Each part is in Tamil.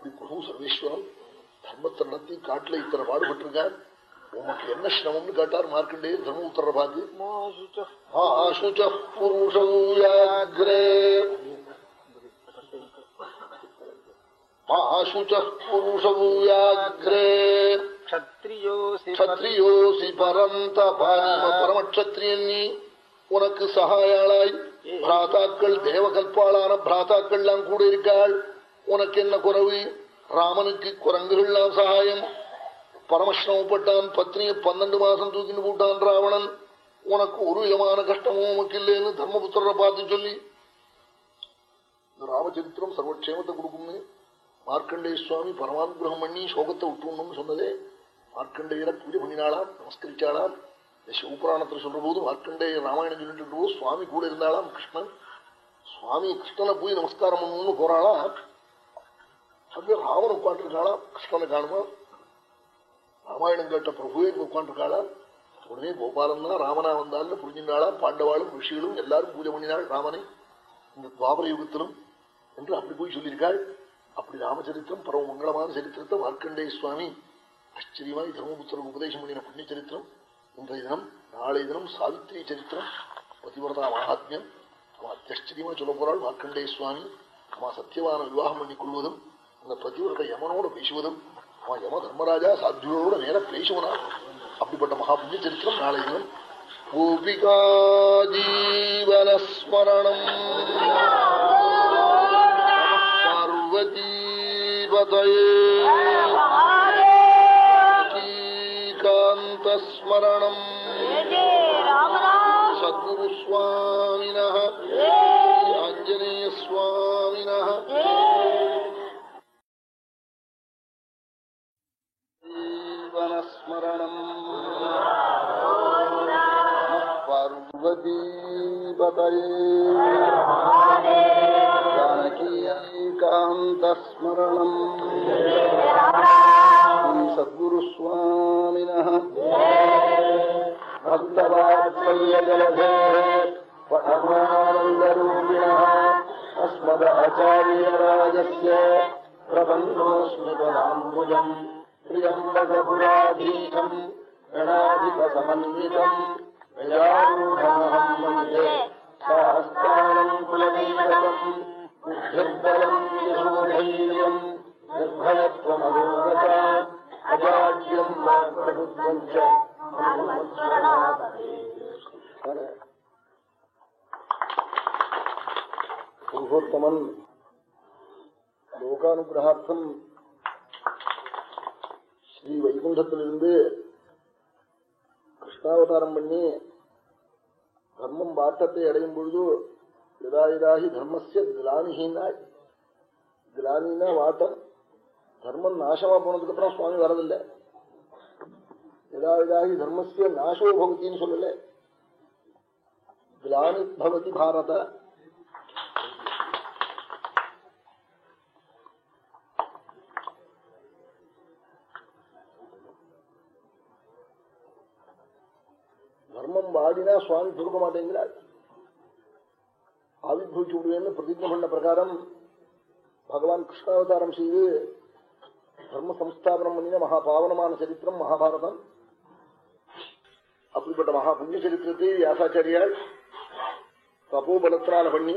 அப்படி பிரபு சர்வேஸ்வரன் தர்மத்தை நடத்தி காட்டுல இத்தனை பாடுபட்டிருக்கார் உமக்கு என்ன சிரமம்னு கேட்டார் மார்க்கண்டே தர்ம உத்தர பாக்கு ஆசுச்ச பரந்த பரமக்ஷத்ரியன் உனக்கு சகாயாளாய் பிராத்தாக்கள் தேவகல்பாளான பிராத்தாக்கள் எல்லாம் கூட இருக்காள் உனக்கு என்ன குறவு? ராமனுக்கு குரங்குகள்லாம் சகாயம். பரமசிரமப்பட்டான் பத்னியை பன்னெண்டு மாசம் தூக்கிட்டு போட்டான் ராவணன். உனக்கு ஒரு விதமான கஷ்டமும் உனக்கு இல்லைன்னு தர்மபுத்திரரை பார்த்து சொல்லி ராமச்சரித்திரம் சர்வக்ஷேமத்தை கொடுக்கும்னு மார்க்கண்டேய சுவாமி பரமானுகிரகம் பண்ணி சோகத்தை விட்டுணும்னு சொன்னதே மார்க்கண்டேயரை பூஜை பண்ணினாளாம் நமஸ்கரிச்சாளாம். சிவபுராணத்தில் சொல்ற போது மார்க்கண்டேய ராமாயணம் சொல்லிட்டு சுவாமி கூட இருந்தாளாம் கிருஷ்ணன். சுவாமி கிருஷ்ணனை போய் நமஸ்காரம் பண்ணணும்னு போறாளாம் அங்கே ராமன் உட்காந்துருக்காளா கிருஷ்ணனை காணுமா? ராமாயணம் கேட்ட பிரபுவே உட்காந்துருக்காளா உடனே கோபாலன் தான் ராமனா வந்தாலும் புரிஞ்சினாளாம் பாண்டவாளும் ரிஷிகளும் எல்லாரும் பூஜை பண்ணினாள் ராமனை. இந்த துவாபர யுகத்திலும் என்று அப்படி போய் சொல்லியிருக்காள். அப்படி ராமச்சரித்திரம் பரம மங்களமான சரித்திரத்தை மார்க்கண்டேய சுவாமி ஆச்சரியமாய் தர்மபுத்திரக்கு உபதேசம் பண்ணின புண்ணிய சரித்திரம். இன்றைய தினம் நாளைய தினம் சாவித்ரி சரித்திரம். பதிவிரதா மகாத்மியம். அவன் அத்தியாச்சரியமா சொல்ல போறாள் மார்க்கண்டேய சுவாமி. அவன் சத்தியவான விவாகம் பண்ணி கொள்வதும் அந்த பதிவிரத யமனோட பேசுவதும் அவன் யம தர்மராஜா சாத்வியோட நேர பேசுவனா அப்படிப்பட்ட மகா புண்ணிய சரித்திரம் நாளைய தினம். கோபிகா ஜீவனஸ்மரணம். ஜீவனஸ்மரணம் பார்வதீபதயே जानकीकान्तस्मरणम् सद्गुरुस्वामिनः भक्तवात्सल्यजलधेः परमानन्दरूपिणः अस्मदाचार्यराजस्य प्रबन्धोऽस्मि पदाम्बुजम् त्र्यम्बकपुराधीशम् गणाधिपसमन्वितम् गजारूढमहम् वन्दे साहस्राणम् कुलदैवतम् बुद्धिर्बलम् यशोधैर्यम् निर्भयत्वमगोगता अजाड्यम् वाक्प्रभुत्वम् च पुरुषोत्तमन् लोकानुग्रहार्थम् ஸ்ரீ வைகுண்டத்திலிருந்து கிருஷ்ணாவதாரம் பண்ணி தர்மம் பாட்டத்தை அடையும் பொழுது இதாயிதாகி தர்மசிய கிலானிஹினாய் கிலானினா வாட்டம். தர்மம் நாசமா போனதுக்கு அப்புறம் சுவாமி வரதில்லை. இதாயிதாகி தர்மசிய நாசோ பகுத்தின்னு சொல்லல. கிலானி பவதி பாரத. பண்ணினா சுவாமி கொடுக்க மாட்டேங்கிறார். ஆவிர்வச்சு விடுவேன்னு பிரதிஜை பண்ண பிரகாரம் பகவான் கிருஷ்ணாவதாரம் செய்து தர்ம சம்ஸ்தாபனம் பண்ணின மகா பாவனமான சரித்திரம் மகாபாரதம். அப்படிப்பட்ட மகா புண்ணிய சரித்திரத்தை வியாசாச்சாரியால் தபோபலத்தினால பண்ணி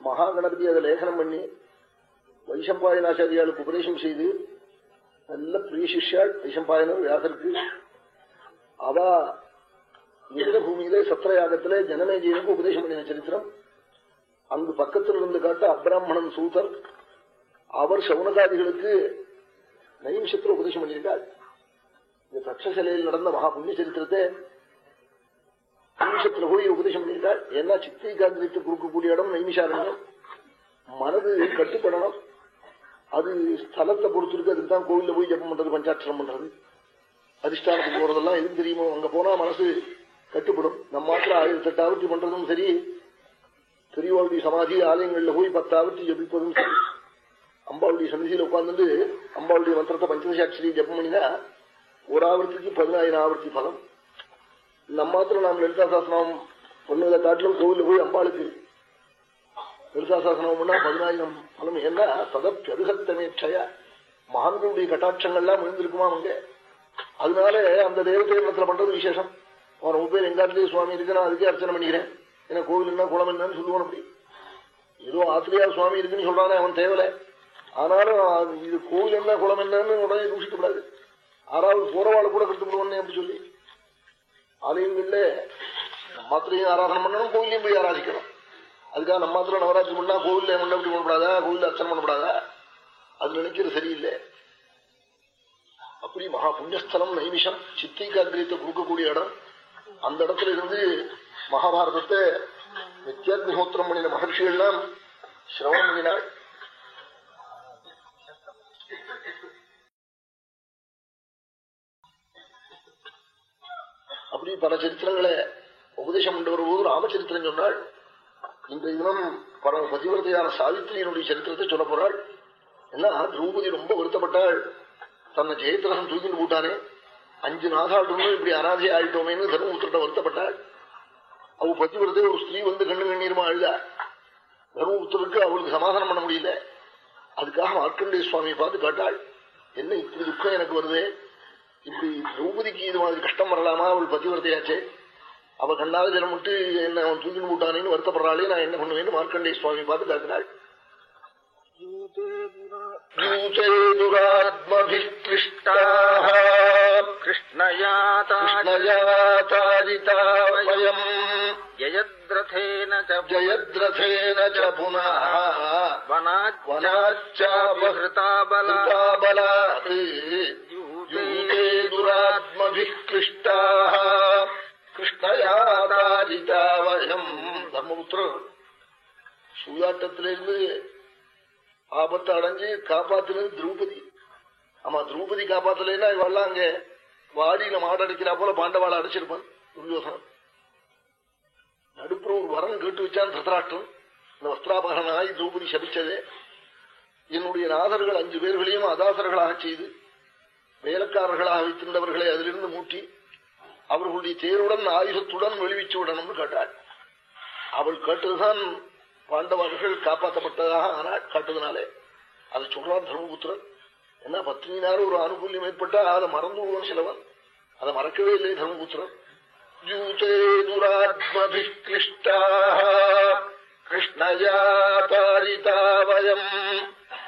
மகா கணபதி அதை லேகனம் பண்ணி வைசம்பாயனாச்சாரியாளுக்கு உபதேசம் செய்து நல்ல பிரிய சிஷ்யாள் வைசம்பாயனர் வியாசருக்கு அவ எந்த பூமியிலே சத்திரயாகத்திலே ஜனமேஜியனுக்கு உபதேசம் பண்ணின சரித்திரம். அங்கு பக்கத்தில் இருந்து காட்ட அப்ராமணன் சூதர் அவர் சவுனகாதிகளுக்கு நைமிஷத்துல உபதேசம் பண்ணியிருக்கார். இந்த தட்சசிலையில் நடந்த மகா புண்ணிய சரித்திரத்தை நைமிஷத்துல போய் உபதேசம் பண்ணியிருக்கார். ஏன்னா சித்திகாந்திரத்தை கொடுக்கக்கூடிய இடம் நைமிஷாரண்யம் மனது கட்டுப்படணும். அது ஸ்தலத்தை பொறுத்திருக்கு அதுக்கு தான் கோவில்ல போய் ஜப்பம் பண்றது பஞ்சாட்சரம் பண்றது. அதிஷ்டானத்துக்கு போறதெல்லாம் எதுவும் தெரியுமோ? அங்க போனா மனசு கட்டுப்படும். நம்ம மாத்திரம் ஆயிரத்தி எட்டு ஆவர்த்தி பண்றதும் சரி பெரியவாளுடைய சமாதி ஆலயங்கள்ல போய் பத்து ஆவர்த்தி ஜபிப்பதும் சரி. அம்பாளுடைய சமிதியில உட்கார்ந்துட்டு அம்பாளுடைய மந்திரத்தை பஞ்சதசாட்சி ஜப்பம் பண்ணினா ஒரு ஆவர்த்திக்கு பதினாயிரம் ஆவர்த்தி பலம். நம்ம மாத்திரம் நாம் லலிதா சாசனம் பண்ணுவதை காட்டிலும் கோவில்ல போய் அம்பாளுக்கு லலிதாசாசனம் பண்ணா பதினாயிரம் பலம். ஏன்னா ததப்பியருகத்தமேட்சய மகான்களுடைய கட்டாட்சங்கள்லாம் விழுந்திருக்குமா அங்க. அதனால அந்த தேவதேவனத்துல பண்றது விசேஷம். அவன் ரொம்ப பேர் எங்காட்டிலேயே சுவாமி இருக்கு நான் அதுக்கே அர்ச்சனை பண்ணிக்கிறேன். ஏன்னா கோவில் என்ன குளம் என்னன்னு சொல்லுவான் அப்படி. ஏதோ ஆத்திரியார் சுவாமி இருக்குன்னு சொல்றானே அவன் தேவலை. ஆனாலும் அது இது கோவில் என்ன குளம் என்னன்னு உடனே தூஷிக்கப்படாது ஆறாவது போறவாள் கூட கட்டுப்படுவானே அப்படி சொல்லி. ஆலயங்கள்ல மாத்திரையும் ஆராதனை பண்ணணும் கோவிலையும் போய் ஆராதிக்கணும். அதுக்காக நம்ம மாத்திரம் நவராத்திரி பண்ணா கோவில்ல மண்டபடி பண்ணப்படாதா கோவில்ல அர்ச்சனை பண்ணப்படாதா? அது நினைக்கிறது சரியில்லை. அப்படி மகா புண்ணியஸ்தலம் நைமிஷம் சித்தைக்கு காந்திரியத்தை கொடுக்கக்கூடிய இடம். அந்த இடத்துல இருந்து மகாபாரதத்தை நித்யாக்னிஹோத்திரம் பண்ணின மகர்ஷிகள்லாம் சிரவணம் பண்ணினாள் அப்படி பல சரித்திரங்களை உபதேசம் கொண்டு வரும்போது ராமச்சரித்திரம் சொன்னாள் இந்த தினம் பரம பதிவிரதையான சாவித்திரியினுடைய சரித்திரத்தை சொல்ல போறாள். என்ன? திரௌபதி ரொம்ப வருத்தப்பட்டாள். தன்னை ஜெயத்திரசம் தூக்கிட்டு போட்டானே. அஞ்சு நாசாள் இருந்தும் இப்படி அனாதை ஆயிட்டோமேன்னு தர்மபுத்திர வருத்தப்பட்டாள் அவ பதிவிரதே ஒரு ஸ்திரீ வந்து கண்ணு கண்ணீருமா அழுதா? தர்மபுத்தருக்கு அவளுக்கு சமாதானம் பண்ண முடியல. அதுக்காக மார்க்கண்டே சுவாமியை பார்த்து காட்டாள். என்ன இப்படி துக்கம் எனக்கு வருது? இப்படி திரௌபதிக்கு இது மாதிரி கஷ்டம் வரலாமா? அவள் பதிவிரதையாச்சே அவ கண்ணாத தினம் விட்டு என்ன அவன் தூக்கின்னு போட்டானேன்னு வருத்தப்படுறாளே நான் என்ன பண்ணுவேன்னு மார்க்கண்டே சுவாமி பார்த்து காட்டினாள். யூதேதுராத்மபிஷ்டாः कृष्णयातारिता वयम् जयद्रथेन च जयद्रथेन च पुनः वनाच्चापहृता बला वनाच्चाबलात् यूते दुरात्मभिः क्लिष्टाः கிருஷ்ணயாதாரிதா வயம் தர்மபுத்திரர் சூதாட்டத்திலிருந்து ஆபத்தை அடைஞ்சு காப்பாத்தினது திரௌபதி. ஆமா திரௌபதி காப்பாத்தலைன்னா இவெல்லாம் அங்க வாடியில மாடடிக்கிறா போல பாண்டவாளை அடிச்சிருப்பான் துரியோசனம் நடுப்புற ஒரு வரம் கேட்டு வச்சான் திருத்தராஷ்டிரம் இந்த வஸ்திராபகரனாய் திரௌபதி சபிச்சதே. என்னுடைய நாதர்கள் அஞ்சு பேர்களையும் அதாசர்களாக செய்து வேலைக்காரர்களாக வைத்திருந்தவர்களை அதிலிருந்து மூட்டி அவர்களுடைய தேருடன் ஆயுதத்துடன் வெளிவிச்சு விடணும்னு கேட்டாள். அவள் கேட்டதுதான் பாண்டவர்கள் காப்பாற்றப்பட்டதாக ஆனால் காட்டுதனாலே. அதை சொல்றான் தர்மபுத்திரன். ஏன்னா பத்னினால ஒரு ஆனுகூல்யம் ஏற்பட்டா அதை மறந்து விடுவான் சிலவன்? அதை மறக்கவே இல்லை தர்மபுத்திரன். கிருஷ்ணயாபாரிதாவயம்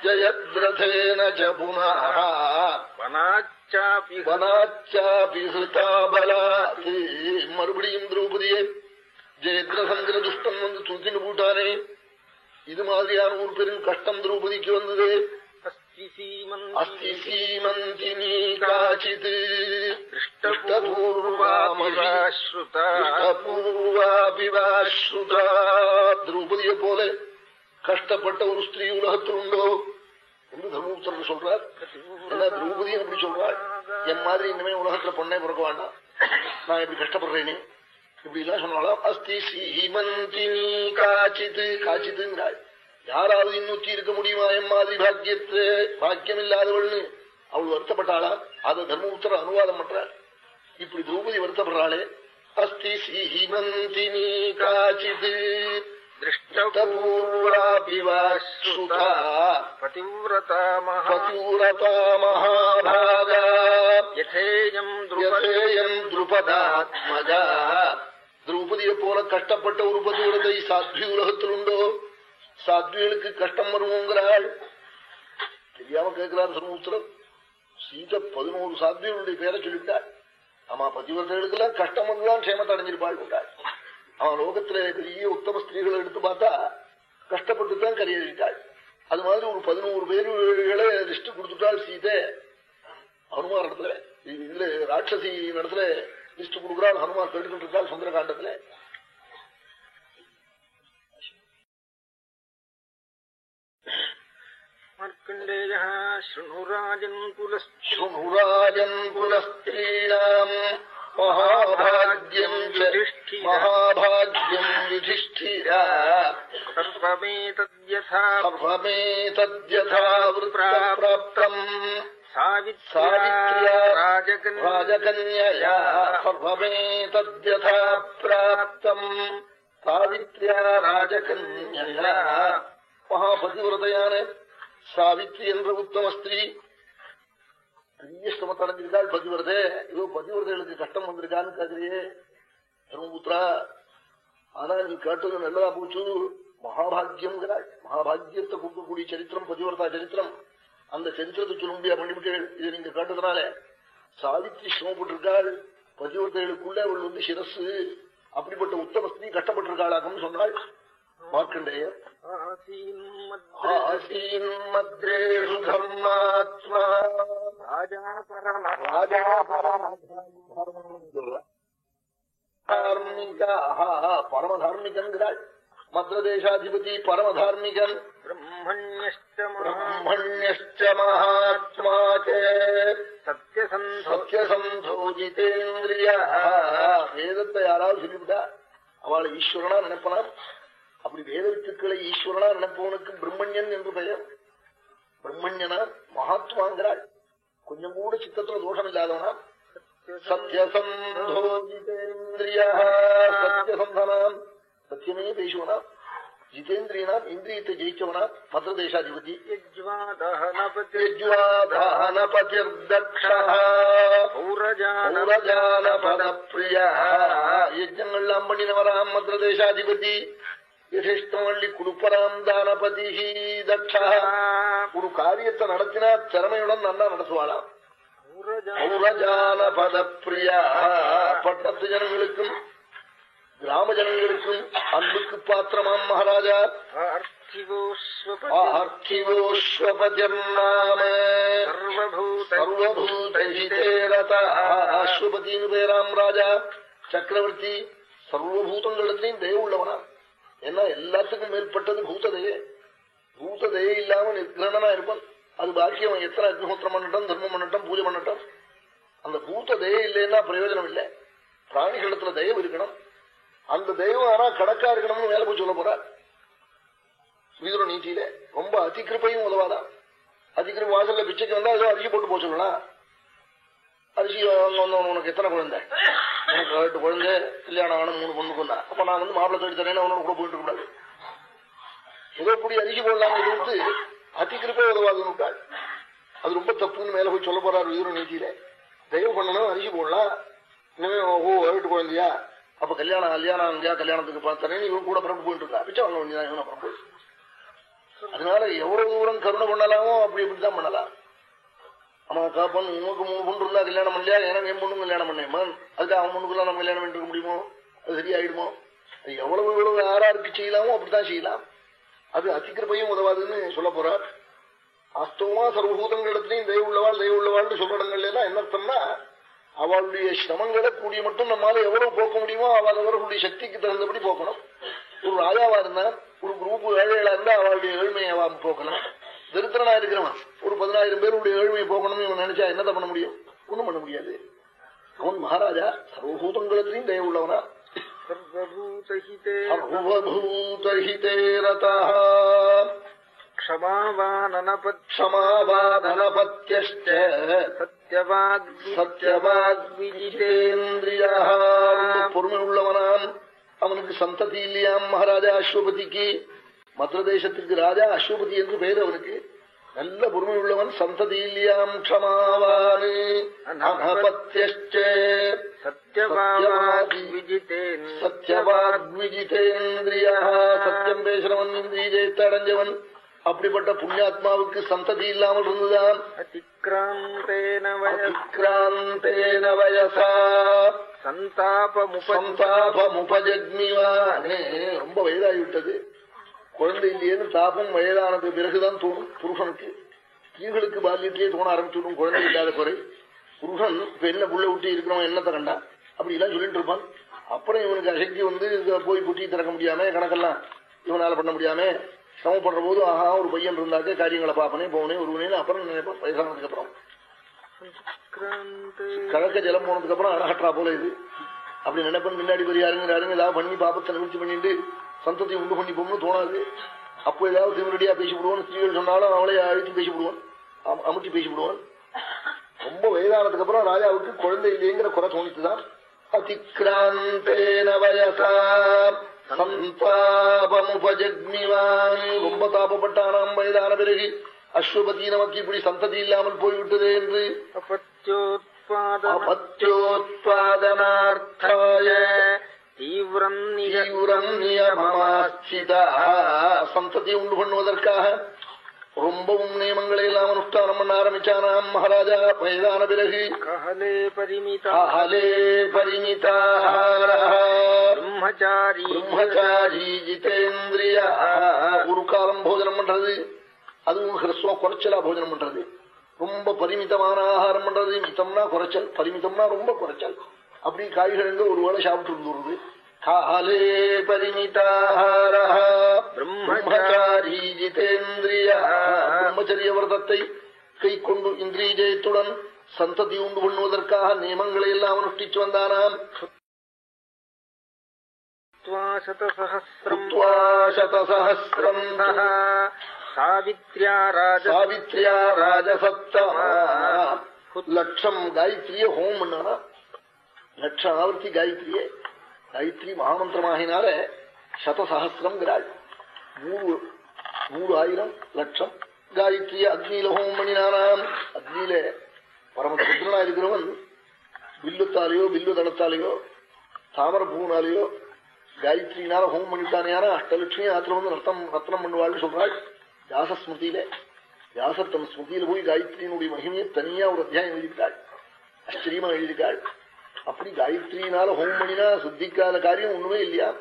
ஜயத்ரதேன புனः வனாச்சாபி ஹிருதாபலாத் மறுபடியும் திரௌபதியே ஜெயத்ரசங்கிற துஷ்டன் வந்து துங்கின்னு போட்டானே இது மாதிரியான ஒரு பெரும் கஷ்டம் திரௌபதிக்கு வந்தது திரௌபதிய போல கஷ்டப்பட்ட ஒரு ஸ்திரீ உலகத்தில் உண்டோ என்று தர்மபுத்திரன் சொல்றார் ஏன்னா திரௌபதியும் அப்படி சொல்றாள் என் மாதிரி இனிமே உலகத்துல பொண்ணே பிறக்க வேண்டாம் நான் எப்படி கஷ்டப்படுறேனே இப்படி எல்லாம் சொன்னாலும் அஸ்தி சீமந்தினி காச்சித்து காச்சித்துங்கிறாள் யாராவது இன்னுத்தி இருக்க முடியுமா என் மாதிரி பாக்கியத்து பாக்கியம் இல்லாதவள்னு அவள் வருத்தப்பட்டாளா அதை தர்மபுத்திர அனுவாதம் பண்றாள் இப்படி திரௌபதி வருத்தப்படுறாளே அஸ்தி சீமந்தினி காச்சித் दृष्टपूर्वाभिवाश्रुता திரௌபதியை போல கஷ்டப்பட்ட ஒரு பதிவிடத்தை சாத்வி உலகத்தில் உண்டோ? சாத்விகளுக்கு கஷ்டம் வருவோங்கிறாள் தெரியாம கேட்கிறார் சர்மபுத்திரன் சீத பதினோரு சாத்விகளுடைய பேரை சொல்லிவிட்டாள். ஆமா பதிவர்த்தர்களுக்கெல்லாம் கஷ்டம் வந்துதான் க்ஷேமத்தை அடைஞ்சிருப்பாள் விட்டாள் அவன் லோகத்துல பெரிய உத்தம ஸ்திரீகளை எடுத்து பார்த்தா கஷ்டப்பட்டு தான் கரையேறிட்டாள் அது மாதிரி ஒரு பதினோரு பேருகளை லிஸ்ட் கொடுத்துட்டாள் சீதை. அனுமார் இடத்துல இதுல ராட்சசி இடத்துல லிஸ்ட் கொடுக்குறாள் ஹனுமான் கேட்டுக்கிட்டு இருந்தால் சுந்தரகாண்டத்துல. மகாபாஜ்யம் யுதிஷ்டிரா சர்வமே தத்யதா பிராப்தம் மகாபாகியம் ச- மகாபாகியம் யுதிஷ்டிரா सर्वमेतद्यथा சர்வமேதத்யதாவிருத்தம் सावित्र्या सावित्र्या राजकन्या ராஜகன்யயா சர்வமேதத்யதா பிராப்தம் சாவித்ரியா ராஜகன்யயா மகா பதிவிரதையான சாவித்ரி என்ற உத்தம ஸ்திரீ பெரிய சிரமத்தை அடைஞ்சிருக்காள் பதிவிரதே இதோ பதிவிரதைகளுக்கு கஷ்டம் வந்திருக்கான்னு கேக்குறியே தர்மபுத்திரா ஆனா நீ கேட்டது நல்லதா போச்சு மகாபாகியம்ங்கிறாள் மகாபாகியத்தை கொடுக்கக்கூடிய சரித்திரம் பதிவிரதா சரித்திரம் அந்த சரித்திரத்தை சொல்ல முடியா பண்ணிவிட்டீர்கள் இதை நீங்க கேட்டதுனால சாவித்ரி சிரமப்பட்டிருக்காள். பதிவிரதைகளுக்குள்ள அவள் வந்து சிரசு. அப்படிப்பட்ட உத்தம ஸ்திரீ கஷ்டப்பட்டிருக்காளாகன்னு சொன்னாள் மார்க்கண்டேயர் ஆசீன் மத்ரதேசாதிபதி பரமதார்மிகன் பிரம்மண்யஷ்ட மகா பிரம்மண்யஷ்ட மகாத்மா சத்யசந்தோ சத்யசந்தோஜிதேந்திரிய வேதத்தை யாராவது சொல்லிவிட்டா? அவளை ஈஸ்வரனா நினைப்பனா அப்படி வேத வித்துக்களை ஈஸ்வரனா நினைப்பவனுக்கு பிரம்மண்யன் என்று பெயர். பிரம்மண்யனா மகாத்மாங்கிறாள். கொஞ்சம் கூட சித்தத்துல தோஷம் இல்லாதவனா? சத்யசந்தோஜிதேந்திரிய சத்யசந்தனாம் சத்தியமே பேசுவனா ஜிதேந்திரியனாம் இந்திரியத்தை ஜெயிச்சவனா மத்திரதேசாதிபதி யஜ்ஞங்கள்லாம் பண்ணினவராம் மத்திரதேசாதிபதி யசிஷ்டம் வள்ளி குடுப்பராம் தானபதி தக்ஷா ஒரு காரியத்தை நடத்தினா திறமையுடன் நல்லா நடத்துவாளாம். பட்டத்து ஜனங்களுக்கும் கிராம ஜனங்களுக்கும் அன்புக்கு பாத்திரமாம் மகாராஜா. சர்வபூதேரஸ்வபதினு பேராம் ராஜா. சக்கரவர்த்தி சர்வபூதங்களிடத்திலையும் தய உள்ளவனா? ஏன்னா எல்லாத்துக்கும் மேற்பட்டது பூததையே. பூததையே இல்லாம நிர்கிரணனா இருப்பான். அது பாக்கியம். எத்தனை அக்னிஹோத்திரம் பண்ணட்டும் தர்மம் பண்ணட்டும் பூஜை பண்ணட்டும். அந்த பூத தயை இல்லைன்னா பிரயோஜனம் இல்லை. பிராணிகளிடத்துல தயவு இருக்கணும். அந்த தெய்வம் ஆனா கணக்கா இருக்கணும்னு மேல போய் சொல்ல போறார் விதுர நீதியில ரொம்ப அதிகிருப்பையும் உதவாதான் அதிகிரு வாசல்ல பிச்சைக்கு வந்தா ஏதோ அரிசி போட்டு போக சொல்லலாம் அரிசி வந்தவன் உனக்கு எத்தனை குழந்தை உனக்கு எட்டு குழந்தை கல்யாணம் ஆகணும் மூணு பொண்ணு கொண்டா அப்ப நான் வந்து மாப்பிள்ளை தேடி தரேன்னு அவனோட கூட போயிட்டு கூடாது ஏதோ இப்படி அரிசி போடலாம்னு வந்து அதிகிருப்பை உதவாதுன்னு விட்டாள் அது ரொம்ப தப்புன்னு மேல போய் சொல்ல போறாரு விதுர நீதியில தயவு பண்ணணும் அரிசி போடலாம் இனிமே ஓ ஏட்டு குழந்தையா அப்ப கல்யாணம் கல்யாணம் அங்கேயா கல்யாணத்துக்கு பார்த்தேன் இவன் கூட பிறப்பு போயிட்டு இருக்கா பிச்சை வாங்க வேண்டியதான் இவன் அதனால எவ்வளவு தூரம் கருணை பண்ணலாமோ அப்படி இப்படிதான் பண்ணலாம். ஆமா காப்பன் உனக்கு மூணு பொண்ணு இருந்தா கல்யாணம் பண்ணலையா? எனக்கு என் பொண்ணும் கல்யாணம் பண்ணேன் அதுக்கு அவன் பொண்ணுக்குலாம் நம்ம கல்யாணம் பண்ணிருக்க முடியுமோ? அது சரியாயிடுமோ? அது எவ்வளவு எவ்வளவு யாராருக்கு செய்யலாமோ அப்படித்தான் செய்யலாம். அது அதிகிருப்பையும் உதவாதுன்னு சொல்ல போறார் வாஸ்தவமா சர்வபூதங்களிடத்திலையும் தெய்வ உள்ளவாள் தெய்வ உள்ளவாள்னு சொல்ற இடங்கள்ல எல்லாம் என்ன அர்த்தம்னா அவளுடைய சிரமங்களை கூடிய மட்டும் நம்மால எவ்வளவு போக்க முடியுமோ அவள் அவர்களுடைய சக்திக்கு தகுந்தபடி போக்கணும். ஒரு ராஜாவா இருந்தா ஒரு குரூப் ஏழைகளா இருந்தா அவளுடைய ஏழ்மையை அவன் போக்கணும். திருத்தரனா இருக்கிறவன் ஒரு பதினாயிரம் பேருடைய ஏழ்மையை போக்கணும்னு இவன் நினைச்சா என்னத்தை பண்ண முடியும்? ஒண்ணும் பண்ண முடியாது. அவன் மகாராஜா சர்வபூதங்களத்திலையும் தய உள்ளவனா. சர்வபூதஹிதே ரதா. க்ஷமாவானனபத் க்ஷமாவாதனபத்யஷ்ட சத்யவாக் சத்யவாக்விஜிதேந்திரியா பொறுமை உள்ளவனாம் அவனுக்கு சந்ததி இல்லையாம் மகாராஜா அஸ்வபதிக்கு. மதுர தேசத்திற்கு ராஜா அஸ்வபதி என்று பெயர் அவனுக்கு நல்ல பொறுமை உள்ளவன் சந்ததி இல்லையாம் க்ஷமாவானு. சத்யவாக் சத்யவாக்விஜிதேந்திரியா சத்தியம் பேசுறவன் இந்திரிய ஜெயத்தை அடைஞ்சவன். அப்படிப்பட்ட புண்ணியாத்மாவுக்கு சந்ததி இல்லாமல் இருந்துதான் அதிக்ராந்தேன வய அதிக்ராந்தேன வயசா. சந்தாபமுப சந்தாபமுபஜக்னிவானே ரொம்ப வயதாகிவிட்டது. குழந்தை இல்லையேன்னு தாபம் வயதானது பிறகுதான் தோணும் புருஷனுக்கு. ஸ்திரீகளுக்கு பால்யத்திலேயே தோண ஆரம்பிச்சுடும் குழந்தை இல்லாத குறை. புருஷன் இப்ப என்ன புள்ள விட்டு இருக்கிறவன் என்னத்தை கண்டா அப்படி எல்லாம் சொல்லிட்டு இருப்பான். அப்புறம் இவனுக்கு அசக்தி வந்து போய் குட்டி திறக்க முடியாம கணக்கெல்லாம். இவனால பண்ண முடியாம. சிரமப்படுற போது ஆஹா ஒரு பையன் இருந்தாக்க காரியங்களை பாப்பனே போனே ஒருவனே அப்புறம் நினைப்பான்? வயசானதுக்கு அப்புறம். கழக்க ஜலம் போனதுக்கு அப்புறம் அழகற்றா போல இது. அப்படி நினைப்பன் முன்னாடி பெரிய யாருங்க யாருங்க ஏதாவது பண்ணி பாப்பத்தை நிவர்த்தி பண்ணிட்டு சந்ததி உண்டு பண்ணி போகணும்னு தோணாது. அப்போ ஏதாவது திமிரடியா பேசிவிடுவான் ஸ்திரீகள் சொன்னாலும் அவளை அழுத்தி பேசிவிடுவான். அம்- அமுட்டி பேசிவிடுவான். ரொம்ப வயதானதுக்கு அப்புறம் ராஜாவுக்கு குழந்தை இல்லைங்கிற குறை தோணித்துதான் அதிக்ராந்தேன வயசா சந்தாபமுபஜக்னிவான் ரொம்ப தாபப்பட்டானாம் வயதான பிறகு. அஸ்வபதி நமக்கு இப்படி சந்ததி இல்லாமல் போய்விட்டது என்று. பத்தியோத்பாதனார்த்தாய தீவிரம் நியமமாஸ்திதா சந்ததி உண்டு பண்ணுவதற்காக. ரொம்பவும் நியமங்களை எல்லாம் அனுஷ்டானம் பண்ண ஆரம்பிச்சானாம் மகாராஜா. வயதான பிறகு. கஹலே பரிமிதா. அஹலே பரிமிதாஹார பிரம்மச்சாரி ஜிதேந்திரிய. ஒரு காலம் போஜனம் பண்றது. அதுவும் ஹிரஸ்வம் குறைச்சலா போஜனம் பண்றது. ரொம்ப பரிமிதமான ஆகாரம் பண்றது. மிதம்னா குறைச்சல். பரிமிதம்னா ரொம்ப குறைச்சல். அப்படி காய்கறிங்க ஒரு வேளை சாப்பிட்டு இருந்துருது காலே பரிமிதாஹார பிரம்மச்சாரி ஜிதேந்திரிய பிரம்மச்சரிய விரதத்தை கை கொண்டு இந்திரிய ஜெயத்துடன் சந்ததி உண்டு பண்ணுவதற்காக நியமங்களை எல்லாம் அனுஷ்டிச்சு வந்தானாம் சதசஹசிரம் कृत्वा शतसहस्रम् சாவித்யா ராஜ சாவித்ரியா ராஜசத்தமா லட்சம் காயத்ரிய ஹோம் பண்ணா லட்சம் ஆவர்த்தி காயத்ரியே காயத்ரி மகாமந்திரமாகினால சதசஹசிரம்ங்கிறாள் நூறு நூறு ஆயிரம் லட்சம் காயத்ரிய அக்னியில ஹோமம் பண்ணினானாம் அக்னியில பரம சுத்திரனா இருக்கிறவன் வில்லுத்தாலேயோ வில்லு தளத்தாலேயோ தாமர பூனாலேயோ காயத்ரினால ஹோமம் பண்ணிட்டானே அஷ்டலட்சுமி ஆத்திரம் வந்து ரத்தம் ரத்னம் பண்ணுவாள்னு சொல்றாள். வியாசஸ்மிருதியில வியாசர் தன் ஸ்மிருதியில போய் காயத்ரியினுடைய மகிமையை தனியா ஒரு அத்தியாயம் எழுதிட்டாள் ஆச்சரியமா எழுதிட்டாள் அப்படி காயத்ரினால ஹோம் பண்ணினா சுத்திக்காத காரியம் ஒண்ணுமே இல்லையா?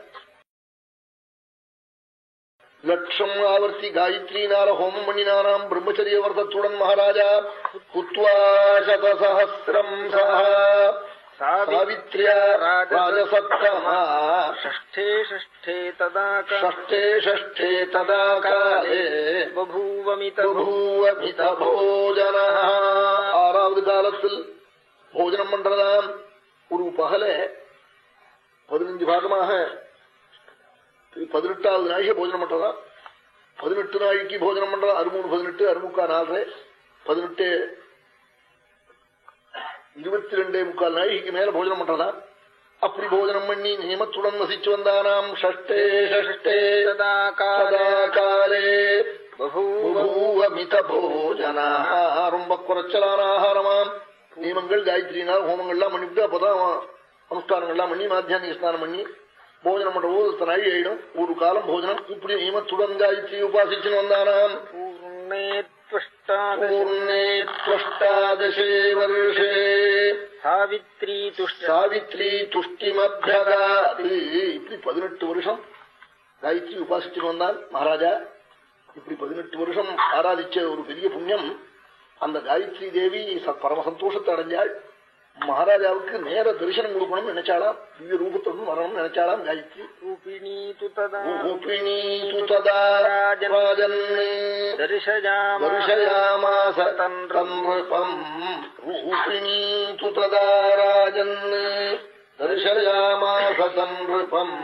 லட்சம் ஆவர்த்தி காயத்ரினால ஹோமம் பண்ணினாராம் பிரம்மச்சரிய வர்த்தத்துடன் மகாராஜா புத்வாசதசஹசிரம் சாவித்ரியா ராஜசத்தமா. ஷஷ்டே ஷஷ்டே ததா ஷஷ்டே ஷஷ்டே ததா ஆறாவது காலத்தில் போஜனம் பண்றதாம் ஒரு பகல பதினஞ்சு பாகமாக பதினெட்டாவது நாளைக்கு போஜனம் பண்றதா? பதினெட்டு நாளைக்கு போஜனம் பண்றதா? அறுமூணு பதினெட்டு அறுமுக்கா நாலு பதினெட்டு இருபத்தி ரெண்டே முக்கால் நாளைக்கு மேல போஜனம் பண்றதா? அப்படி போஜனம் பண்ணி நியமத்துடன் வசிச்சு வந்தானாம். ஷஷ்டே ஷஷ்டே காலே. ரொம்ப குறைச்சலான ஆகாரமாம். நியமங்கள் காயத்ரினா ஹோமங்கள்லாம் பண்ணிவிட்டு அப்போதான் நமஸ்காரங்கள்லாம் பண்ணி மாத்தியானிக ஸ்நானம் பண்ணி போஜனம் பண்ற போது தனாழி ஆயிடும். ஒரு காலம் போஜனம் இப்படி நியமத்துடன் காயத்ரி உபாசிச்சுன்னு வந்தானாம். இப்படி பதினெட்டு வருஷம் காயத்ரி உபாசிச்சுன்னு வந்தான் மகாராஜா. இப்படி பதினெட்டு வருஷம் ஆராதிச்ச ஒரு பெரிய புண்ணியம் அந்த காயத்ரி தேவி பரம சந்தோஷத்தை அடைஞ்சாள் மகாராஜாவுக்கு நேர தரிசனம் கொடுக்கணும் நினைச்சாலாம் திவ்ய ரூபத்துடன் வரணும் நினைச்சாலாம் காயத்ரி? தரிசயாமாசதன்ருபம்